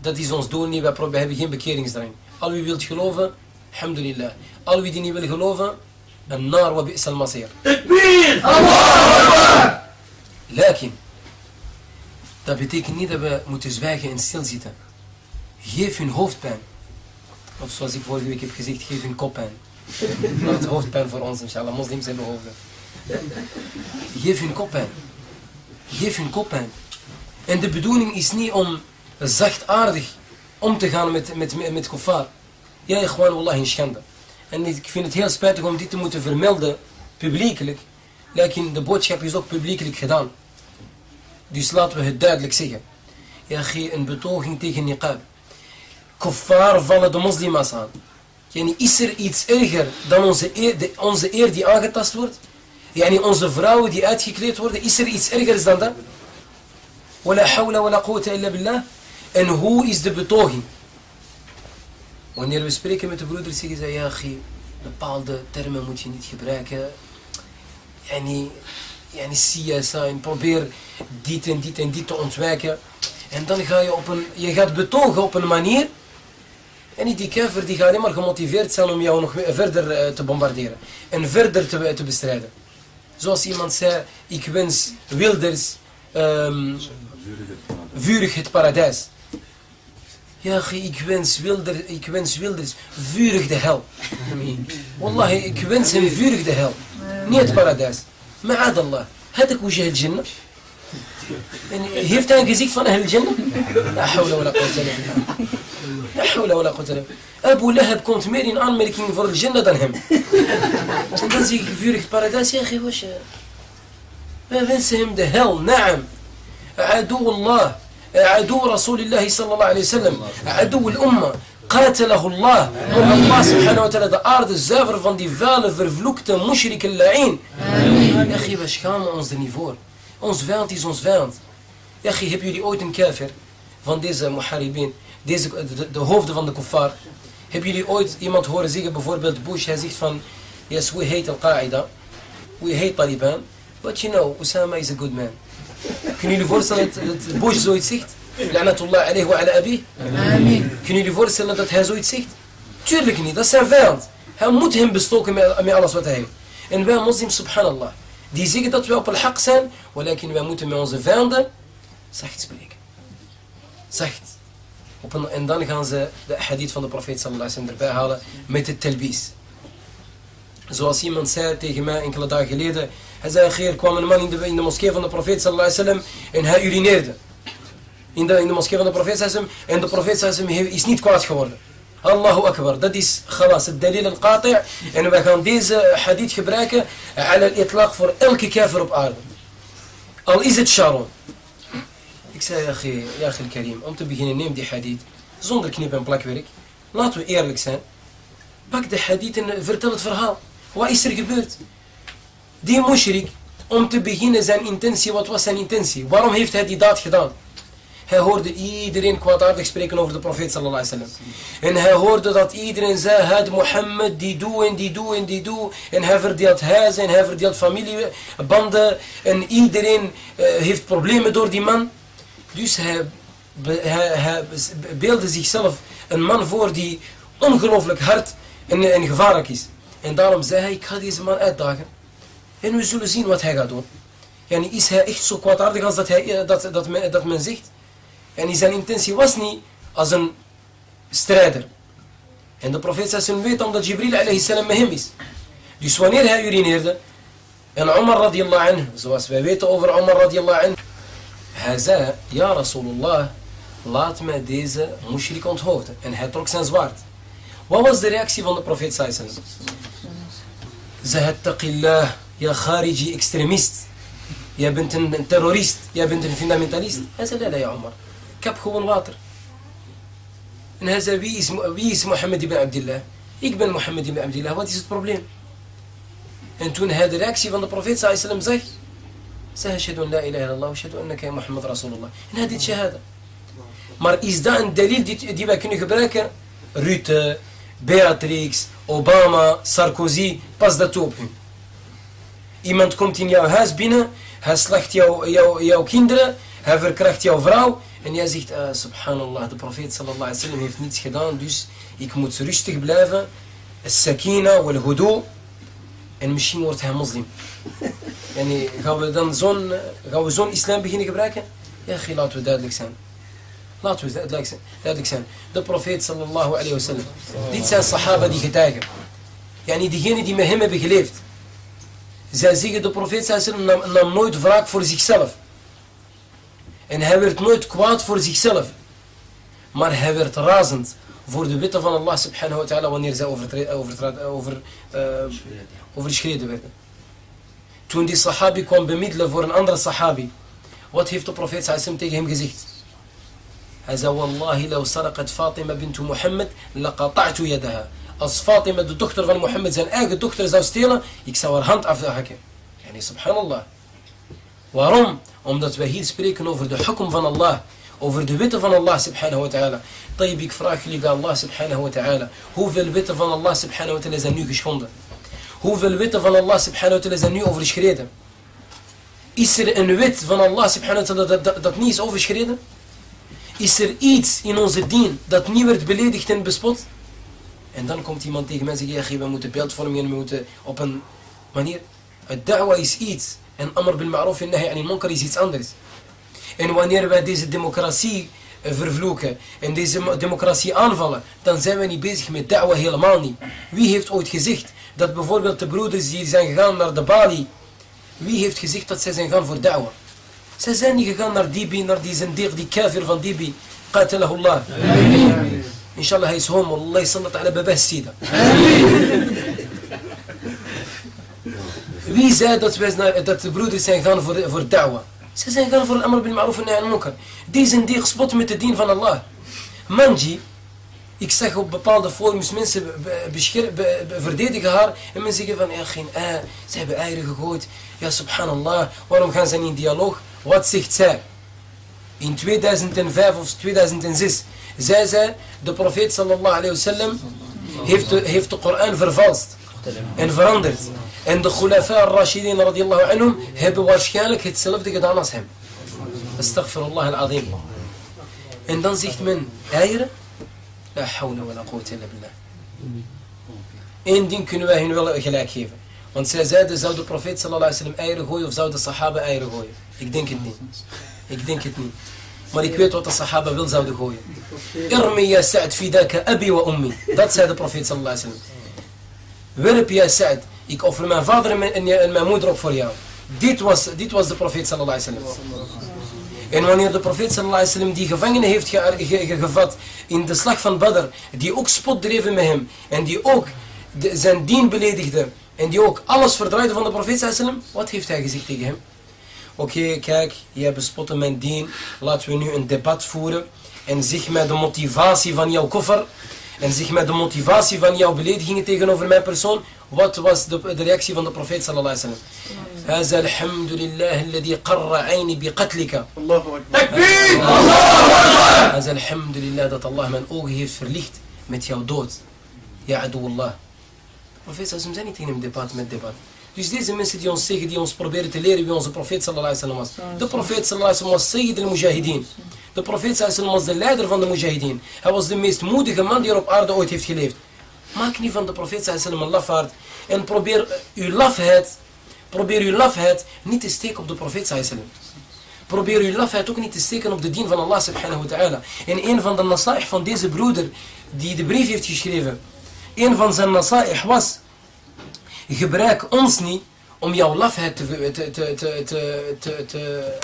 Dat is ons doel niet, wij hebben geen bekeringsdrang. Al wie wilt geloven, alhamdulillah. Al wie die niet wil geloven, een nar wa bi'sal masir. Lakin, dat betekent niet dat we moeten zwijgen en stilzitten. Geef hun hoofdpijn. Of zoals ik vorige week heb gezegd, geef hun koppijn. Dat hoofdpijn voor ons, inshallah. Moslims hebben hoofden. Geef hun koppijn. Geef hun koppijn. En de bedoeling is niet om zachtaardig om te gaan met, met, met, kuffar. Ja, gewoon wallah in schande. En ik vind het heel spijtig om dit te moeten vermelden, publiekelijk. Lekker de boodschap is ook publiekelijk gedaan. Dus laten we het duidelijk zeggen. Ja, een betoging tegen niqab. Kuffar vallen de moslims aan. Is er iets erger dan onze onze eer die aangetast wordt? Onze vrouwen die uitgekleed worden, is er iets ergers dan dat? Wala wala quwwata illa billah. En hoe is de betoging? Wanneer we spreken met de broeders, zeggen ze, ja, bepaalde termen moet je niet gebruiken. Yani, yani zie zijn, probeer dit en dit en dit te ontwijken. En dan ga je op een, je gaat betogen op een manier. En die kever die gaat alleen maar gemotiveerd zijn om jou nog verder eh, te bombarderen. En verder te, te bestrijden. zoals iemand zei, ik wens Wilders um, vurig het paradijs. Ja, ik wens wilder, ik wens Wilders vurig de hel. Wallahi, ik wens hem vurig de hel. Niet het paradijs. Maar Allah. had ik hoe je het jinnah? En heeft hij een gezicht van ولا قوة إلا بالله لا حول ولا قوة إلا بالله أبو لهب كنت ميرين ميوزيك فيوريك بارادايس يا أخي واش؟ فانسهم هيل نعم. عدو الله عدو رسول الله صلى الله عليه وسلم عدو الأمة قاتله الله. الله سبحانه وتعالى ده أرض الزافر فان دي فال فيرفلوكت مشرك اللعين. يا أخي باش كام؟ أونز نيفور. أونز فانت از أونز فانت يا أخي هب يولي ooit كافر. فان van محاربين. muharibin, deze, هوفد فان hoofden كفار. هب يولي أوت jullie ooit iemand horen zeggen, bijvoorbeeld Bush, hij yes we hate al-Qaida we hate Taliban but you know Osama is a good man Kunnen jullie voorstellen dat, Bush zoiets zegt? La'natullah alayhi wa ala abi. Amen. Kunnen jullie voorstellen dat hij zoiets zegt? Tuurlijk niet, dat is zijn vijand. Hij moet hem bestoken met, met alles wat hij heeft. En wij moslims, subhanallah, die zeggen dat wij op al haq zijn, maar wij moeten met onze vijanden zacht spreken. Zacht. Op een, en dan gaan ze de hadith van de profeet sallallahu alaihi wasallam erbij halen met het telbis. Zoals iemand zei tegen mij enkele dagen geleden, hij zei, er kwam een man in de, moskee van de profeet sallallahu wasallam en hij urineerde. In de, in de moskee van de profeet sallallahu en de profeet sallallahu is niet kwaad geworden. Allahu Akbar, dat is khalas, het dalil al-qati' en wij gaan deze hadith gebruiken ala al-itlaq voor elke kafir op aarde. Al is het Sharon. Ik zei, ja, ja Karim, om te beginnen neem die hadith zonder knip en plakwerk. Laten we eerlijk zijn. Pak de hadith en vertel het verhaal. Wat is er gebeurd? Die mushrik, om te beginnen zijn intentie, wat was zijn intentie? Waarom heeft hij die daad gedaan? Hij hoorde iedereen kwaadaardig spreken over de profeet sallallahu alaihi wasallam. En hij hoorde dat iedereen zei, het Mohammed, die doe en die doe en die doe. En hij verdeelt huizen en hij verdeelt familiebanden. En iedereen uh, heeft problemen door die man. Dus hij, hij, zichzelf een man voor die ongelooflijk hard en, en gevaarlijk is. En daarom zei hij, ik ga deze man uitdagen. En we zullen zien wat hij gaat doen. Yani, is hij echt zo kwaadaardig als dat, hij, eh, dat, dat, men, zegt? En zijn intentie was niet als een strijder. En de profeet zei weet omdat Jibril alayhi met hem is. Dus wanneer hij urineerde, en Omar radiallahu anhu, zoals wij weten over Omar radiallahu anhu, hij zei, ja Rasulullah, laat mij deze mushrik onthoofden. En hij trok zijn zwaard. Wat was de reactie van de profeet Zei, taqillah, ja khariji extremist. Jij bent een terrorist, jij bent een fundamentalist. Hij zei, nee, ja Omar. Ik heb gewoon water. En hij zei, wie is, wie is Mohammed ibn Abdullah? Ik ben Mohammed ibn Abdullah, wat is het probleem? En toen hij de reactie van de profeet sallam zag, zei hij, la ilaha illallah, shahadu annaka Muhammad Rasulullah. En hij deed shahada. Maar is dat een delil Beatrix, Obama, Sarkozy, pas dat op hun. Iemand komt in jouw huis binnen, hij slacht jou, jou, jouw kinderen, hij verkracht jouw vrouw. En jij zegt, uh, subhanallah, de profeet sallallahu alaihi wasallam heeft niets gedaan, dus ik moet rustig blijven. Sakina wal hudu. En misschien wordt hij moslim. En gaan we dan zo'n we zo'n islam beginnen gebruiken? Ja, laten we duidelijk zijn. Laten we duidelijk zijn. De profeet sallallahu alayhi wasallam. Dit zijn sahaba die getuigen. Yani diegenen die met hem hebben geleefd. Zij zeggen de profeet sallallahu alayhi nam nooit wraak voor zichzelf. En hij werd nooit kwaad voor zichzelf. Maar hij werd razend voor de wetten van Allah subhanahu wa ta'ala wanneer zij over, over, uh, overschreden werden. Toen die sahabi kwam bemiddelen voor een andere sahabi. Wat heeft de profeet sallallahu tegen hem gezegd? Hij zei, Wallahi, lau saraqat Fatima bint Mohammed, laqata'tu yadaha. Als Fatima, de dochter van Mohammed, zijn eigen dochter zou stelen, ik zou haar hand afhakken. Yani, subhanallah. Waarom? Omdat wij hier spreken over de hukum van Allah. Over de wetten van Allah subhanahu wa ta'ala. Tayyib, ik vraag jullie bij Allah subhanahu wa ta'ala. Hoeveel wetten van Allah subhanahu wa ta'ala zijn nu geschonden? Hoeveel wetten van Allah subhanahu wa ta'ala zijn nu overschreden? Is er een wet van Allah subhanahu wa ta'ala dat, dat, dat niet is overschreden? Is er iets in onze dien dat niet werd beledigd en bespot? En dan komt iemand tegen mij en zegt, ja, we moeten beeldvorming we moeten op een manier... Het da'wa is iets. En amr bil ma'ruf en nahi anil munkar is iets anders. En wanneer wij deze democratie eh, vervloeken en deze democratie aanvallen, dan zijn we niet bezig met da'wa helemaal niet. Wie heeft ooit gezegd dat bijvoorbeeld de broeders die zijn gegaan naar de Bali, wie heeft gezegd dat zij zijn gaan voor da'wa? Zij zijn niet gegaan naar Dibi, naar die zindiq, die kafir van Dibi. Qatalahullah. Inshallah, hij is homo. Allah ala babah sida. Wie zei dat, wij, dat de broeders zijn gaan voor, voor da'wa? Ze zijn gaan voor amr bil ma'ruf en nahi munkar. Die zijn die gespot met de dien van Allah. Manji, ik zeg op bepaalde forums mensen verdedigen haar en mensen zeggen van ja geen ei, ze hebben eieren gegooid. Ja subhanallah, waarom gaan ze niet in dialoog? Wat zegt zij? In 2005 of 2006 zei zij, de profeet sallallahu alayhi heeft heeft de Koran vervalst en veranderd. En de khulafa al-Rashidin radiyallahu anhum hebben waarschijnlijk hetzelfde gedaan als hem. Astaghfirullah al-azim. En dan zegt men, eieren? La hawla wa la billah. Eén ding kunnen wij hen wel gelijk geven. Want zij zeiden, zou de profeet sallallahu alayhi wasallam eieren gooien of zou de sahaba eieren gooien? Ik denk het niet. Ik denk het niet. Maar ik weet wat de sahaba wil zouden gooien. Irmi ya Sa'd fidaka abi wa ummi. Dat zei de profeet sallallahu alayhi wasallam. Werp ya Sa'd, ik offer mijn vader en mijn, moeder op voor jou. Dit was, dit was de profeet sallallahu alayhi wasallam. En wanneer de profeet sallallahu alayhi wasallam die gevangenen heeft ge, ge, ge, gevat in de slag van Badr, die ook spot dreven met hem en die ook zijn dien beledigde en die ook alles verdraaide van de profeet sallallahu wat heeft hij gezegd tegen hem? oké, kijk, jij bespotte mijn dien. Laten we nu een debat voeren. En zich met de motivatie van jouw koffer. En zich met de motivatie van jouw beledigingen tegenover mijn persoon. Wat was de, de reactie van de profeet sallallahu alaihi wa sallam? alhamdulillah alladhi qarra aini bi qatlika. Allahu akbar. Alhamdulillah dat Allah mijn ogen heeft verlicht met jouw dood. Ja, aduwallah. De profeet sallallahu alaihi wasallam niet in een debat met debat dus deze mensen die ons zeggen die ons proberen te leren wie onze profeet sallallahu alaihi was de profeet sallallahu alaihi was sayyid al-mujahideen de profeet sallallahu was de leider van de mujahideen hij was de meest moedige man die er op aarde ooit heeft geleefd maak niet van de profeet sallallahu een lafaard en probeer uw lafheid Probeer uw lafheid niet te steken op de profeet sallallahu Probeer uw lafheid ook niet te steken op de dien van Allah subhanahu wa ta'ala. En een van de nasaih van deze broeder die de brief heeft geschreven. Een van zijn nasaih was. Gebruik ons niet om jouw lafheid te, te, te, te, te, te,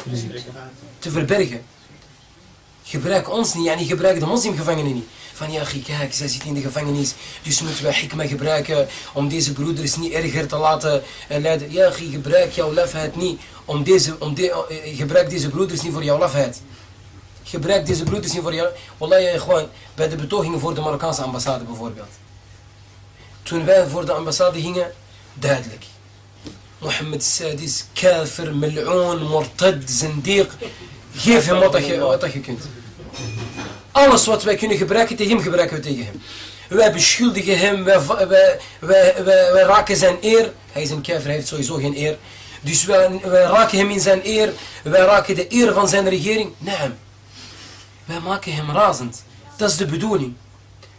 te verbergen. Gebruik ons niet, en gebruik de moslimgevangenen niet van ja, kijk, zij zit in de gevangenis, dus moeten we hikma gebruiken om deze broeders niet erger te laten eh, leiden. Ja, gebruik jouw lafheid niet, om deze, om de, eh, gebruik deze broeders niet voor jouw lafheid. Gebruik deze broeders niet voor jou. Wallah, gewoon bij de betogingen voor de Marokkaanse ambassade bijvoorbeeld. Toen wij voor de ambassade gingen, duidelijk. Mohammed Sadis, kafir, mel'oon, mortad, zindiq. Geef hem wat je, kunt. Alles wat wij kunnen gebruiken tegen hem, gebruiken we tegen hem. Wij beschuldigen hem, wij, wij, wij, wij, raken zijn eer. Hij is een kafir, hij heeft sowieso geen eer. Dus wij, wij raken hem in zijn eer. Wij raken de eer van zijn regering. Nee. Wij maken hem razend. Dat is de bedoeling.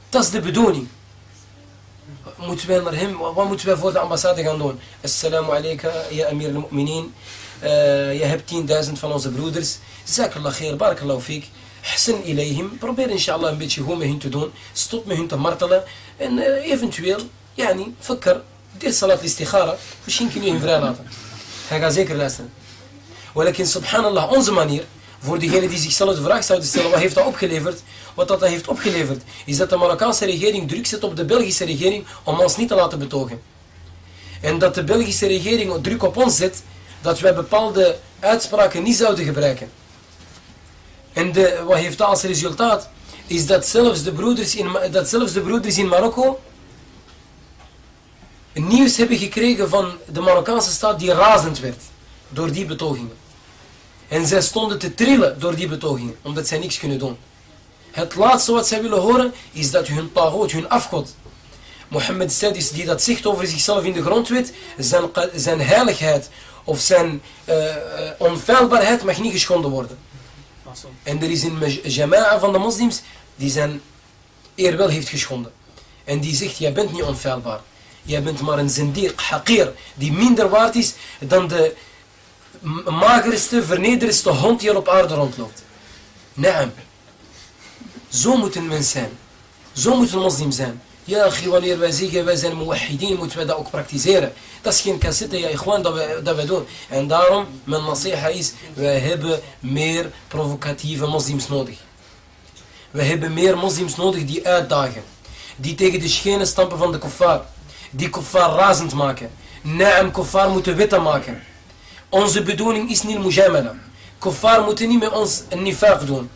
Dat is de bedoeling. Moeten wij naar hem, wat moeten wij voor de ambassade gaan doen? Assalamu alaikum, ya amir al-mu'minin. Uh, je hebt 10.000 van onze broeders. Zakallah khair, barakallahu fiek. Hsen ilayhim. Probeer inshallah een beetje goed met hen te doen. Stop met hen te martelen. En uh, eventueel, yani, fakker. Dit salat istikhara. Misschien kun je hem vrijlaten. Hij gaat zeker luisteren. Walakin subhanallah, onze manier. Voor diegenen die zichzelf de vraag zouden stellen, wat heeft dat opgeleverd? Wat dat heeft opgeleverd, is dat de Marokkaanse regering druk zet op de Belgische regering om ons niet te laten betogen. En dat de Belgische regering druk op ons zet, dat wij bepaalde uitspraken niet zouden gebruiken. En de, wat heeft dat als resultaat? Is dat zelfs de broeders in, dat zelfs de broeders in Marokko nieuws hebben gekregen van de Marokkaanse staat die razend werd door die betogingen. En zij stonden te trillen door die betogingen, omdat zij niks kunnen doen. Het laatste wat zij willen horen is dat hun tagoot, hun afgod, Mohammed Sadis, die dat zegt over zichzelf in de grondwet, zijn, zijn heiligheid of zijn uh, onfeilbaarheid mag niet geschonden worden. En er is een jama'a van de moslims die zijn eer wel heeft geschonden. En die zegt, jij bent niet onfeilbaar. Jij bent maar een zendiq, haqir, die minder waard is dan de magerste, vernederste hond die er op aarde rondloopt. Naam. Zo moet een mens zijn. Zo moet een moslim zijn. Ja, wanneer wij zeggen wij zijn muwahidin, moeten wij dat ook praktiseren. Dat is geen cassette, ja, gewoon dat we, dat we doen. En daarom, mijn nasiha is, wij hebben meer provocatieve moslims nodig. We hebben meer moslims nodig die uitdagen. Die tegen de schenen stampen van de kuffar. Die kuffar razend maken. Naam, kuffar moeten witte maken. Onze bedoeling is niet mujamala. Kuffar moeten niet met ons een nifaq doen.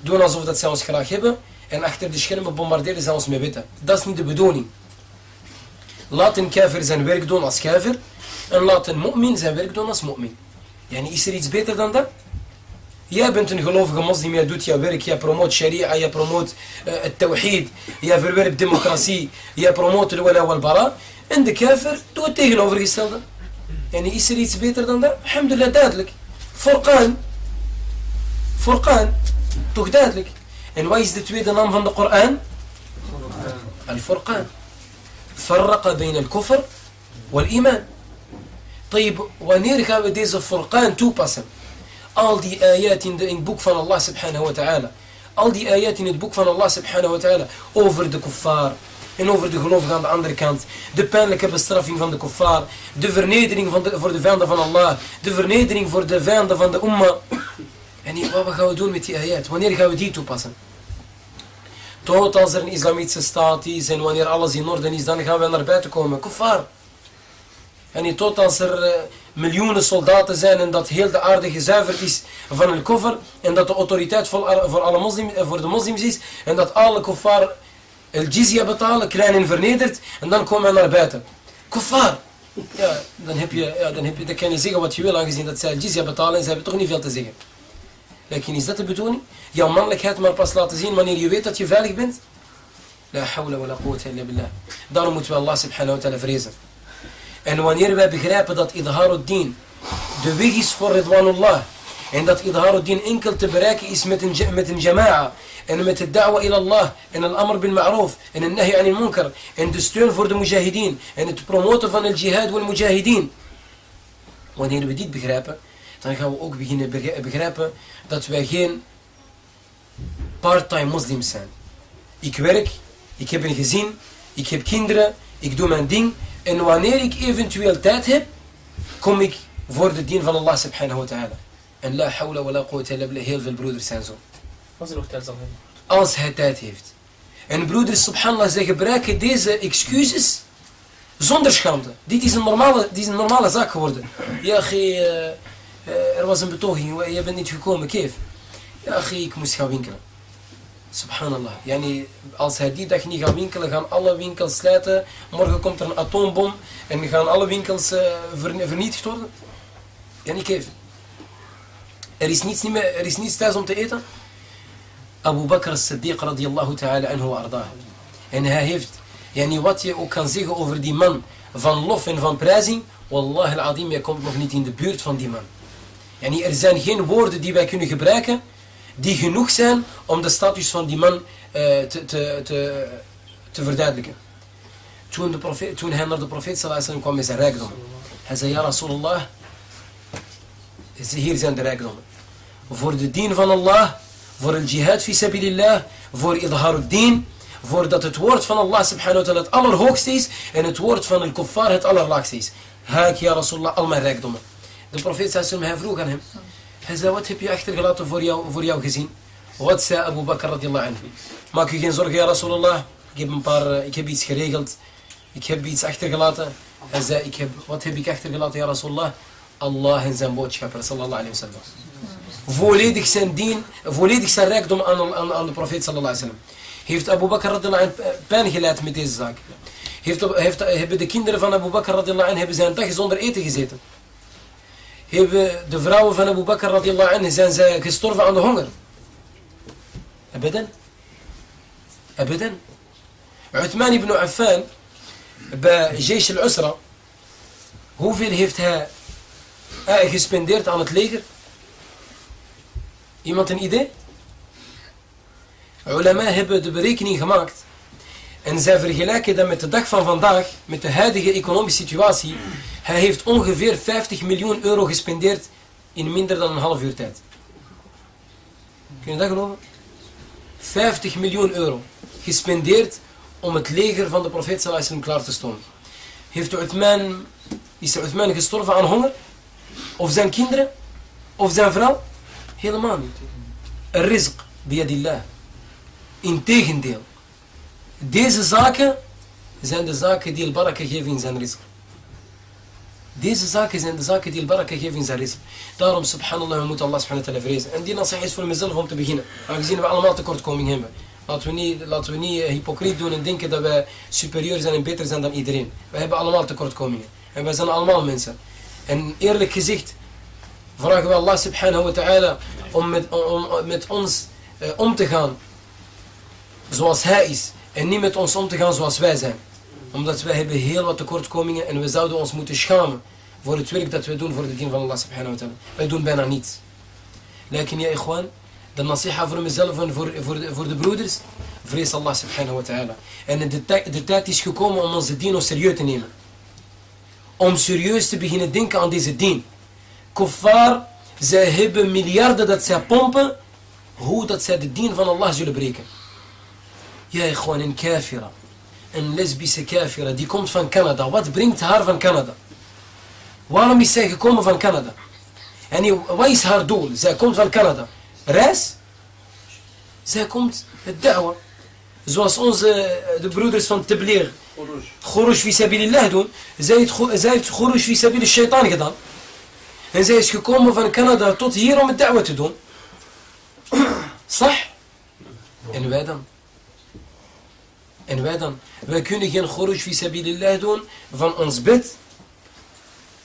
Doen alsof dat zij ons graag hebben. En achter de schermen bombarderen zij ons met witte. Dat is niet de bedoeling. Laat een kafir zijn werk doen als kafir. En laat een mu'min zijn werk doen als mu'min. Yani, is er iets beter dan dat? Jij bent een gelovige moslim, jij doet jouw werk, jij promoot sharia, jij promoot uh, het tawhid, jij verwerpt democratie, jij promoot de wala wal bara. En de kafir doet het tegenovergestelde. En is er iets beter dan dat? Alhamdulillah, duidelijk. Furqan. Furqan. Toch duidelijk. En wat is de tweede naam van de Koran? Al-Furqan. Farraqa bain al-kufr wal-iman. طيب, wanneer gaan we deze Furqan toepassen? Al die ayat in, de, in het boek van Allah subhanahu wa ta'ala. Al die ayat in het boek van Allah subhanahu wa ta'ala. Over de kuffar, en over de gelovigen aan de andere kant. De pijnlijke bestraffing van de kuffar. De vernedering van de, voor de vijanden van Allah. De vernedering voor de vijanden van de umma. En wat gaan we doen met die ayat? Wanneer gaan we die toepassen? Tot als er een islamitische staat is en wanneer alles in orde is, dan gaan we naar buiten komen. Kuffar. En niet tot als er uh, miljoenen soldaten zijn en dat heel de aarde gezuiverd is van een koffer en dat de autoriteit voor, voor, alle moslim, eh, voor de moslims is en dat alle kuffar el jizya betalen, klein en vernederd, en dan komen we naar buiten. Kuffar. Ja, dan, heb je, ja, dan, heb je, dan kan je zeggen wat je wil, aangezien dat zij jizya betalen en ze hebben toch niet veel te zeggen. Lekker is dat de bedoeling? Jouw mannelijkheid maar pas laten zien wanneer je weet dat je veilig bent? La hawla wa la quwwata illa billah. Daarom moeten we Allah subhanahu wa ta'ala vrezen. En wanneer wij begrijpen dat idharuddin de weg is voor Ridwanullah, en dat idharuddin enkel te bereiken is met een, met een jama'a, en met de da'wa ila Allah en al amr bil ma'roof en een nahi anil munkar en de steun voor de mujahideen en het promoten van el jihad wal mujahideen. Wanneer we dit begrijpen, dan gaan we ook beginnen begrijpen dat wij geen part-time moslims zijn. Ik werk, ik heb een gezin, ik heb kinderen, ik doe mijn ding en wanneer ik eventueel tijd heb, kom ik voor de dien van Allah subhanahu wa ta'ala. En la hawla wa la quwwata illa billah, heel veel broeders zijn zo. Als hij nog tijd zal. Als hij tijd heeft. En broeders, subhanallah, ze gebruiken deze excuses zonder schaamte. Dit is een normale, dit is een normale zaak geworden. Ja, uh, er was een betoging, je bent niet gekomen, keef. Ja, ik moest gaan winkelen. Subhanallah. Yani, als hij die dag niet gaat winkelen, gaan alle winkels sluiten. Morgen komt er een atoombom en gaan alle winkels uh, vernietigd worden. Ja, niet even. Er is niets, niet meer, er is niets thuis om te eten. Abu Bakr as-Siddiq radiyallahu ta'ala anhu arda. En hij heeft, yani wat je ook kan zeggen over die man van lof en van prijzing, wallah al-adim, je komt nog niet in de buurt van die man. Yani er zijn geen woorden die wij kunnen gebruiken die genoeg zijn om de status van die man uh, te, te, te, te verduidelijken. Toen, de profeet, toen hij naar de profeet sallallahu kwam met zijn rijkdom. Hij zei, ja Rasulullah, hier zijn de rijkdommen. Voor de dien van Allah, voor el jihad fi sabilillah, voor idharuddin, voor dat het woord van Allah subhanahu wa ta'ala het allerhoogste is en het woord van el kuffar het allerlaagste is. Haak ja Rasulullah al mijn rijkdommen. De profeet sallallahu hij vroeg aan hem, hij zei, wat heb je achtergelaten voor, jou, voor jouw gezin? Wat zei Abu Bakr radiallahu anhu? Maak je geen zorgen, ja Rasulallah. Ik heb, een paar, eh, ik heb iets geregeld. Ik heb iets achtergelaten. Hij zei, ik heb, wat heb ik achtergelaten, ja Rasulallah? Allah en zijn boodschapper, sallallahu alayhi wa sallam. Volledig zijn dien, volledig zijn rijkdom aan, aan, de profeet, sallallahu alayhi wa sallam. Heeft Abu Bakr radiallahu pijn geleid met deze zaak? Heeft, heeft, hebben de kinderen van Abu Bakr radiallahu hebben zijn dag zonder eten gezeten? hebben de vrouwen van Abu Bakr radiallahu zijn zij gestorven aan de honger. Abadan. Abadan. Uthman ibn Affan bij Jaysh al-Usra hoeveel heeft hij gespendeerd aan het leger? Iemand een idee? Ulama hebben de berekening gemaakt en zij vergelijken dat met de dag van vandaag, met de huidige economische situatie. Hij heeft ongeveer 50 miljoen euro gespendeerd in minder dan een half uur tijd. Kun je dat geloven? 50 miljoen euro gespendeerd om het leger van de profeet sallallahu klaar te stomen. Heeft Uthman, is Uthman gestorven aan honger? Of zijn kinderen? Of zijn vrouw? Helemaal niet. Rizq, biyadillah. Integendeel. Deze zaken zijn de zaken die al-baraka geven in zijn rizq. Deze zaken zijn de zaken die al-baraka geven in zijn rizq. Daarom, subhanallah, we moeten Allah subhanahu wa ta'ala vrezen. En die nasih is voor mezelf om te beginnen. Aangezien we allemaal tekortkoming hebben. Laten we, niet, laten we niet hypocriet doen en denken dat wij superieur zijn en beter zijn dan iedereen. We hebben allemaal tekortkomingen. En wij zijn allemaal mensen. En eerlijk gezegd, vragen we Allah subhanahu wa ta'ala om met, ons uh, om te gaan zoals hij is. En niet met ons om te gaan zoals wij zijn. Omdat wij hebben heel wat tekortkomingen en we zouden ons moeten schamen voor het werk dat we doen voor de dien van Allah subhanahu wa ta'ala. Wij doen bijna niets. Lekin ja ikhwan, de nasiha voor mezelf en voor, voor, de, voor de broeders, vrees Allah subhanahu wa ta'ala. En de, de tijd is gekomen om onze dien serieus te nemen. Om serieus te beginnen denken aan deze dien. Kuffar, zij hebben miljarden dat zij pompen, hoe dat zij de dien van Allah zullen breken. Ja, gewoon een kafira. Een lesbische kafira. Die komt van Canada. Wat brengt haar van Canada? Waarom is zij gekomen van Canada? En wat is haar doel? Zij komt van Canada. Reis? Zij komt met da'wa. Zoals onze, de broeders van Tabligh. Khuruj fi sabilillah doen. Zij heeft, fi sabilil shaitan gedaan. En zij is gekomen van Canada tot hier om het da'wa te doen. Sah? En wij dan? En wij dan? Wij kunnen geen khuruj fi doen van ons bed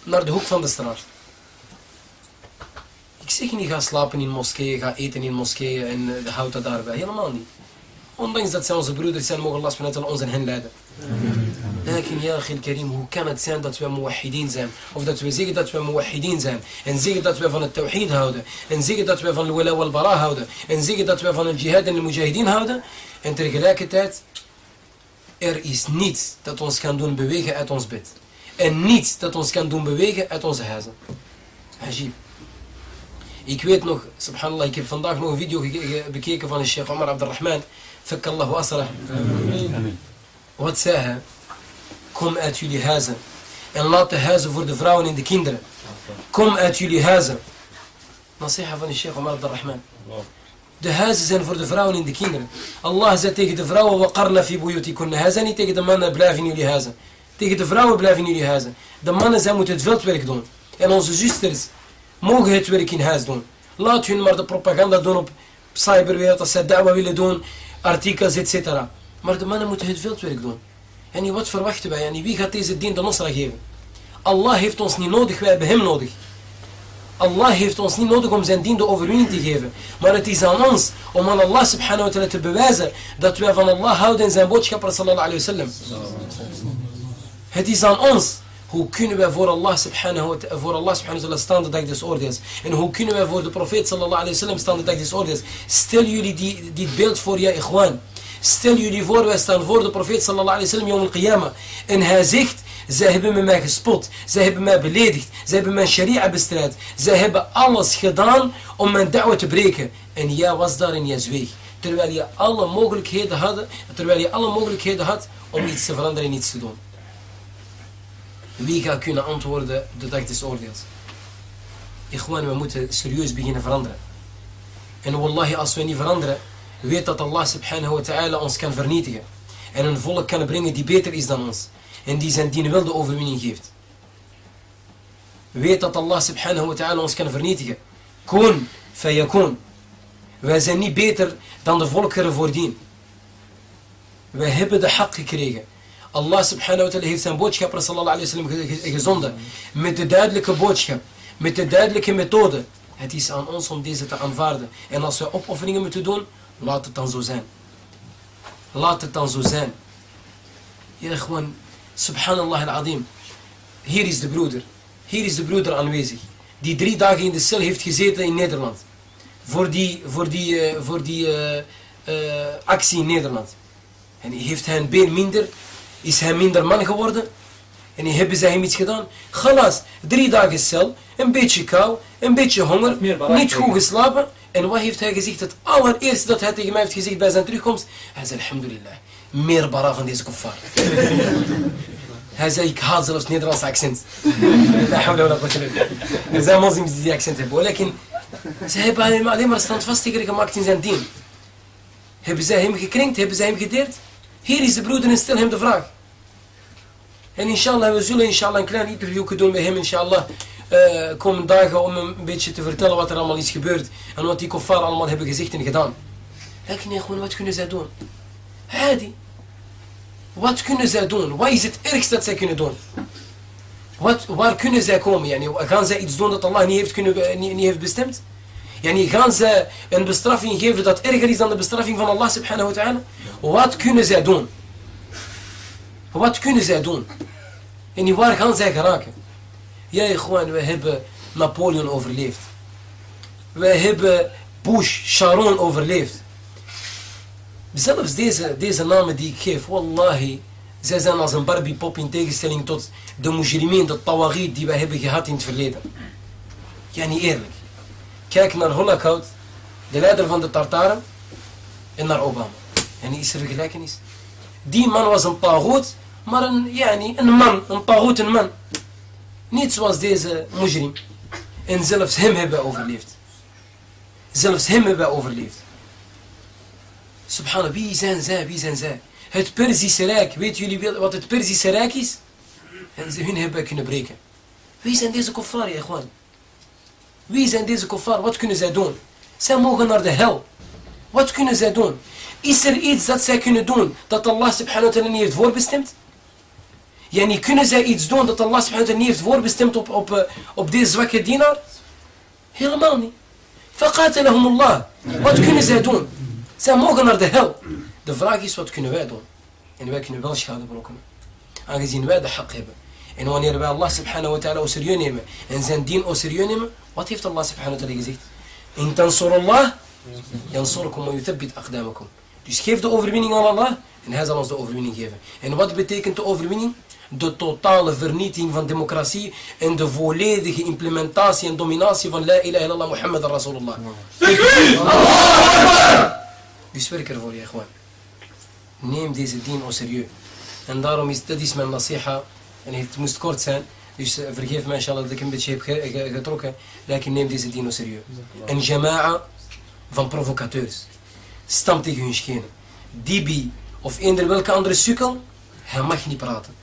naar de hoek van de straat. Ik zeg niet ga slapen in moskeeën, ga eten in moskeeën en uh, houd dat daarbij. Helemaal niet. Ondanks dat zij onze broeders zijn, mogen Allah subhanahu ons en hen leiden. Lekin Karim, hoe kan het zijn dat we muwahidin zijn? Of dat we zeggen dat we muwahidin zijn. En zeggen dat we van het tawhid houden. En zeggen dat we van al-wala wal-bara houden. En zeggen dat we van het jihad en de mujahidin houden. En tegelijkertijd er is niets dat ons kan doen bewegen uit ons bed. En niets dat ons kan doen bewegen uit onze huizen. Hajib. Ik weet nog, subhanallah, ik heb vandaag nog een video bekeken van de Sheikh Omar Abdurrahman. Fakkallahu asrah. Wat zei hij? Kom uit jullie huizen. En laat de huizen voor de vrouwen en de kinderen. Kom uit jullie huizen. Nasiha van de Sheikh Omar Abdurrahman. De huizen zijn voor de vrouwen en de kinderen. Allah zei tegen de vrouwen, waqarna fi buyutikunna. Hij zei niet tegen de mannen, blijf in jullie huizen. Tegen de vrouwen, blijf in jullie huizen. De mannen, zij moeten het veldwerk doen. En onze zusters mogen het werk in huis doen. Laat hun maar de propaganda doen op, cyberwereld, als zij da'wa willen doen, artikels, etc. Maar de mannen moeten het veldwerk doen. En wat verwachten wij? En wie gaat deze dien de Nosra geven? Allah heeft ons niet nodig, wij hebben hem nodig. Allah heeft ons niet nodig om zijn dien de overwinning te geven. Maar het is aan ons om aan Allah subhanahu wa ta'ala te bewijzen dat wij van Allah houden en zijn boodschapper sallallahu alayhi. Het is aan ons. Hoe kunnen wij voor Allah subhanahu wa ta'ala, voor Allah subhanahu wa ta'ala staan de dag des oordeels? En hoe kunnen wij voor de profeet sallallahu alayhi wa staan dag des oordeels? Stel jullie die, dit beeld voor, ja ikhwan. Stel jullie voor, wij staan voor de profeet sallallahu alayhi wa sallam, al-qiyamah. En hij zegt, zij hebben met mij gespot. Zij hebben mij beledigd. Zij hebben mijn sharia bestrijd. Zij hebben alles gedaan om mijn da'wa te breken. En jij was daar en jij zweeg. Terwijl je alle mogelijkheden had, terwijl je alle mogelijkheden had om iets te veranderen en iets te doen. Wie gaat kunnen antwoorden de dag des oordeels? Ikhwan, we moeten serieus beginnen veranderen. En wallahi, als we niet veranderen, weet dat Allah subhanahu wa ta'ala ons kan vernietigen. En een volk kan brengen die beter is dan ons. En die zijn dien wel de overwinning geeft. Weet dat Allah subhanahu wa ta'ala ons kan vernietigen. Kun, fayakun. Wij zijn niet beter dan de volkeren voordien. Wij hebben de hak gekregen. Allah subhanahu wa ta'ala heeft zijn boodschapper sallallahu alayhi wa gezonden. Met de duidelijke boodschap. Met de duidelijke methode. Het is aan ons om deze te aanvaarden. En als we opofferingen moeten doen, laat het dan zo zijn. Laat het dan zo zijn. Ja, gewoon, subhanallah al-azim. Hier is de broeder. Hier is de broeder aanwezig. Die drie dagen in de cel heeft gezeten in Nederland. Voor die, voor die, uh, voor die uh, uh, actie in Nederland. En heeft hij een been minder? Is hij minder man geworden? En hebben zij hem iets gedaan? Galas, drie dagen cel, een beetje kou, een beetje honger, niet goed geslapen. En wat heeft hij gezegd? Het allereerste dat hij tegen mij heeft gezegd bij zijn terugkomst. Hij zei, alhamdulillah, meer bara van deze kuffar. hij zei, ik haat zelfs Nederlands accent. er zijn moslims die die accent hebben. Lekin, ze hebben hem alleen maar standvastiger gemaakt in zijn dien. Hebben zij hem gekrenkt? Hebben zij hem gedeerd? Hier is de broeder en stel hem de vraag. En inshallah, we zullen inshallah een klein interview doen met hem inshallah. Uh, komende dagen om een beetje te vertellen wat er allemaal is gebeurd. En wat die kuffar allemaal hebben gezegd en gedaan. Kijk, nee, gewoon, wat kunnen zij doen? Hadi. Wat kunnen zij doen? Wat is het ergste dat zij kunnen doen? Wat, waar kunnen zij komen? Yani, gaan zij iets doen dat Allah niet heeft, kunnen, niet, niet heeft bestemd? Yani, gaan zij een bestraffing geven dat erger is dan de bestraffing van Allah subhanahu wa ta'ala? Wat kunnen zij doen? Wat kunnen zij doen? En waar gaan zij geraken? Ja, gewoon, we hebben Napoleon overleefd. Wij hebben Bush, Sharon overleefd. Zelfs deze, deze namen die ik geef, wallahi, zij zijn als een Barbie-pop in tegenstelling tot de mujrimin, de tawagid die wij hebben gehad in het verleden. Ja, niet eerlijk. Kijk naar Holocaust, de leider van de Tartaren, en naar Obama. En is er gelijkenis? Die man was een tagoot, maar een, yani, een man, een tagoot, een man. Niet zoals deze mujrim. En zelfs hem hebben overleefd. Zelfs hem hebben overleefd. Subhanallah, wie zijn zij, wie zijn zij? Het Perzische Rijk, weet jullie wat het Perzische Rijk is? En ze hun hebben kunnen breken. Wie zijn deze kuffar? Wie zijn deze kuffar? Wat kunnen zij doen? Zij mogen naar de hel. Wat kunnen zij doen? Is er iets dat zij kunnen doen dat Allah subhanahu wa ta'ala niet heeft voorbestemd? Yani kunnen zij iets doen dat Allah subhanahu wa ta'ala niet heeft voorbestemd op, op, eh, op deze zwakke dienaar? Helemaal niet. Allah. Wat kunnen zij doen? Zij mogen naar de hel. De vraag is, wat kunnen wij doen? En wij kunnen wel schade berokkenen. Aangezien wij de hak hebben. En wanneer wij Allah subhanahu wa ta'ala serieus nemen en zijn dien serieus nemen, wat heeft Allah subhanahu wa ta'ala gezegd? In tansurullah, yansurkum wa yuthabbit aqdamakum. Dus geef de overwinning aan Allah en hij zal ons de overwinning geven. En wat betekent de overwinning? De totale vernietiging van democratie en de volledige implementatie en dominatie van La ilaha illallah Muhammad Rasulullah. Dus werk ervoor je gewoon. Neem deze dien au serieus. En daarom is, dat is mijn nasiha. En het moest kort zijn. Dus uh, vergeef mij inshallah dat ik een beetje heb getrokken. Lekker neem deze dien au serieus. Een jama'a van provocateurs. Stam tegen hun schenen. Dibi of eender welke andere sukkel. Hij mag niet praten.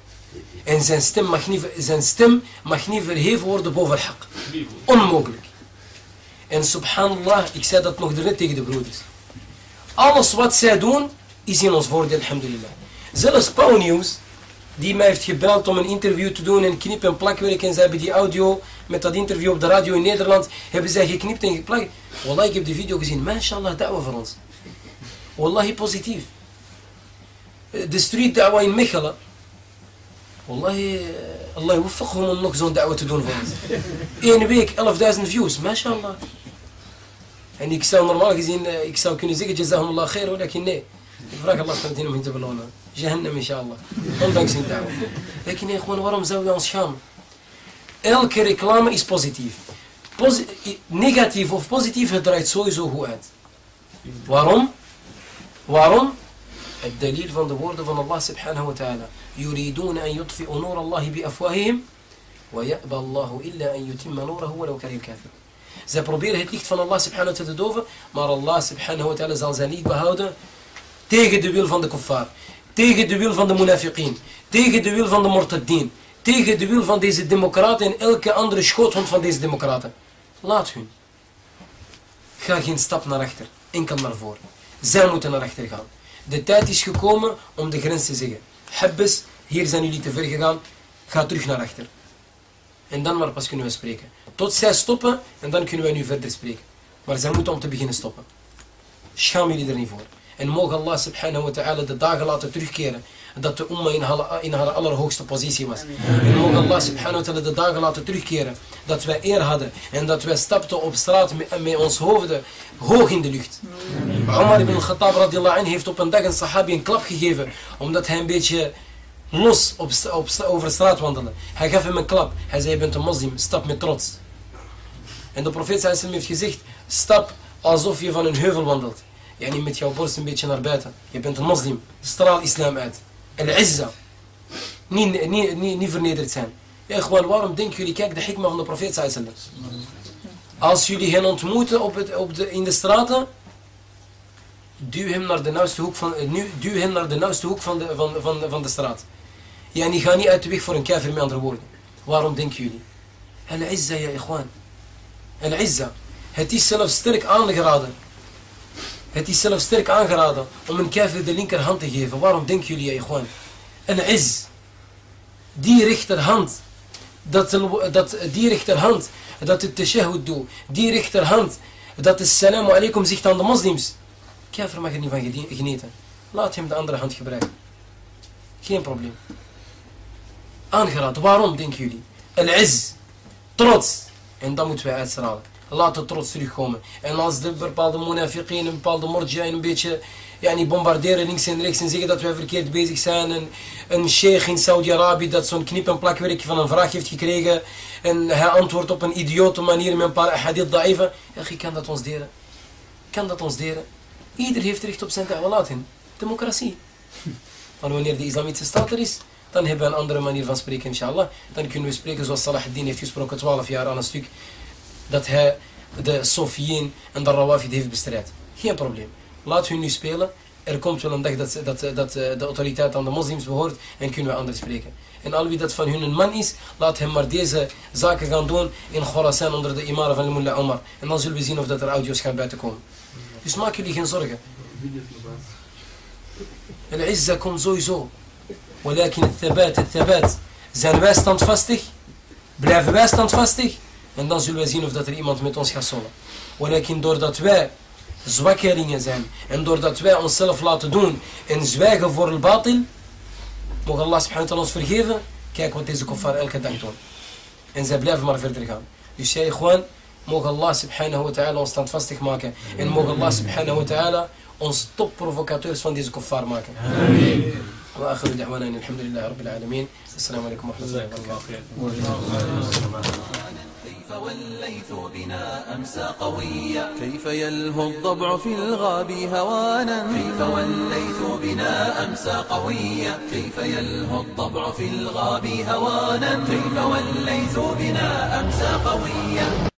En zijn stem mag niet, zijn stem mag niet verheven worden boven haq. Onmogelijk. En subhanallah, ik zei dat nog net tegen de broeders. Alles wat zij doen, is in ons voordeel, alhamdulillah. Zelfs Pau News, die mij heeft gebeld om een interview te doen en knip- en plakwerk. En ze hebben die audio met dat interview op de radio in Nederland, hebben zij geknipt en geplakt. Wallah, ik heb die video gezien. Mashallah, da'wa voor ons. Wallahi positief. Eh, De street da'wa in Mechelen. Wallahi, eh, Allah waffaqhum om nog zo'n da'wa te doen voor ons. Eén week, 11.000 views. Mashallah. En ik zou normaal gezien, eh, ik zou kunnen zeggen, jazahumullah khair, maar nee. Ik vraag Allah subhanahu om hen te belonen. Jahannam inshallah. Ondanks hun da'wa. Lekker nee, gewoon waarom zou je ons schamen? Elke reclame is positief. Posi negatief of positief, het draait sowieso goed uit. Waarom? Waarom? Het dalil van de woorden van Allah subhanahu wa ta'ala. يريدون أن يطفئوا نور الله بأفواههم ويأبى الله إلا أن يتم نوره ولو كره الكافر. Zij proberen het licht van Allah subhanahu wa ta'ala te doven, maar Allah subhanahu wa ta'ala zal zijn licht behouden tegen de wil van de kuffar, tegen de wil van de munafiqin, tegen de wil van de murtaddin, tegen de wil van deze democraten en elke andere schoothond van deze democraten. Laat hun. Ga geen stap naar achter, enkel naar voren. Zij moeten naar achter gaan. De tijd is gekomen om de grens te zeggen. Hebbes, hier zijn jullie te ver gegaan, ga terug naar achter. En dan maar pas kunnen we spreken. Tot zij stoppen en dan kunnen wij nu verder spreken. Maar zij moeten om te beginnen stoppen. Schaam jullie er niet voor. En mogen Allah subhanahu wa ta'ala de dagen laten terugkeren. Dat de umma in haar, in haar allerhoogste positie was. En mogen Allah subhanahu wa ta'ala de dagen laten terugkeren. Dat wij eer hadden. En dat wij stapten op straat met, met ons hoofden hoog in de lucht. Omar ibn Khattab radiallahu anh heeft op een dag een sahabi een klap gegeven. Omdat hij een beetje los op, op, over straat wandelde. Hij gaf hem een klap. Hij zei, je bent een moslim, stap met trots. En de profeet sallallahu heeft gezegd, stap alsof je van een heuvel wandelt. Yani met jouw borst een beetje naar buiten. Je bent een moslim, straal islam uit. Al-izza. Niet, niet, niet, niet vernederd zijn. Ja, waarom denken jullie, kijk de hikma van de profeet Als jullie hen ontmoeten op het, op de, in de straten, duw hem naar de nauwste hoek van, nu, duw hem naar de nauwste hoek van de, van, van, van de straat. Ja, en gaan niet uit de weg voor een kafir, met andere woorden. Waarom denken jullie? Al-izza, ja, ikhwan. Al-izza. Het is zelfs sterk aangeraden. Het is zelfs sterk aangeraden om een kafir de linkerhand te geven. Waarom denken jullie, ja, ikhwan? Al-izz. Die rechterhand. Dat, dat, die rechterhand. Dat het tashahud doet. Die rechterhand. Dat de salamu alaikum zegt aan de moslims. Kafir mag er niet van genieten. Laat hem de andere hand gebruiken. Geen probleem. Aangeraden. Waarom, denken jullie? Al-izz. Trots. En dat moeten wij uitstralen. Laat de trots terugkomen. En als de bepaalde munafiqeen, een bepaalde mordjain een beetje ja, niet bombarderen links en rechts en zeggen dat wij verkeerd bezig zijn. En een sheikh in Saudi-Arabië dat zo'n knip- en plakwerkje van een vraag heeft gekregen. En hij antwoordt op een idiote manier met een paar hadith da'ifa. Ja, kan dat ons deren? Kan dat ons deren? Ieder heeft recht op zijn da'wa. Laat hen. Democratie. Maar wanneer de islamitische staat er is, dan hebben we een andere manier van spreken, inshallah. Dan kunnen we spreken zoals Salah ad-Din heeft gesproken, 12 jaar aan een stuk dat hij de Sofien en de Rawafid heeft bestrijd. Geen probleem. Laat hun nu spelen. Er komt wel een dag dat, dat, eh, dat eh, de autoriteit aan de moslims behoort en kunnen we anders spreken. En al wie dat van hun een man is, laat hem maar deze zaken gaan doen in Khorasan onder de imam van de Mullah Omar. En dan zullen we zien of dat er audio's gaan buiten komen. Dus maak jullie geen zorgen. Al-Izza komt sowieso. Walakin het thabat, het thabat. Zijn wij standvastig? Blijven wij standvastig? en dan zullen wij zien of dat er iemand met ons gaat sollen ولكن doordat wij zwakkelingen zijn en doordat wij onszelf laten doen en zwijgen voor al-batil mogen Allah subhanahu wa ta'ala ons vergeven kijk wat deze kuffar elke dag doen en zij blijven maar verder gaan dus jij gewoon mogen Allah subhanahu wa ta'ala ons standvastig maken en mogen Allah subhanahu wa ta'ala ons topprovocateurs van deze kuffar maken Amen. واخر دعوانا ان الحمد لله رب العالمين السلام عليكم ورحمه الله وبركاته كيف والليث بنا أمسى قويا. كيف يلهو الضبع في الغاب هوانا؟ كيف والليث بنا أمسى قويا؟ كيف يلهو الضبع في الغاب هوانا؟ كيف والليث بنا أمسى قويا؟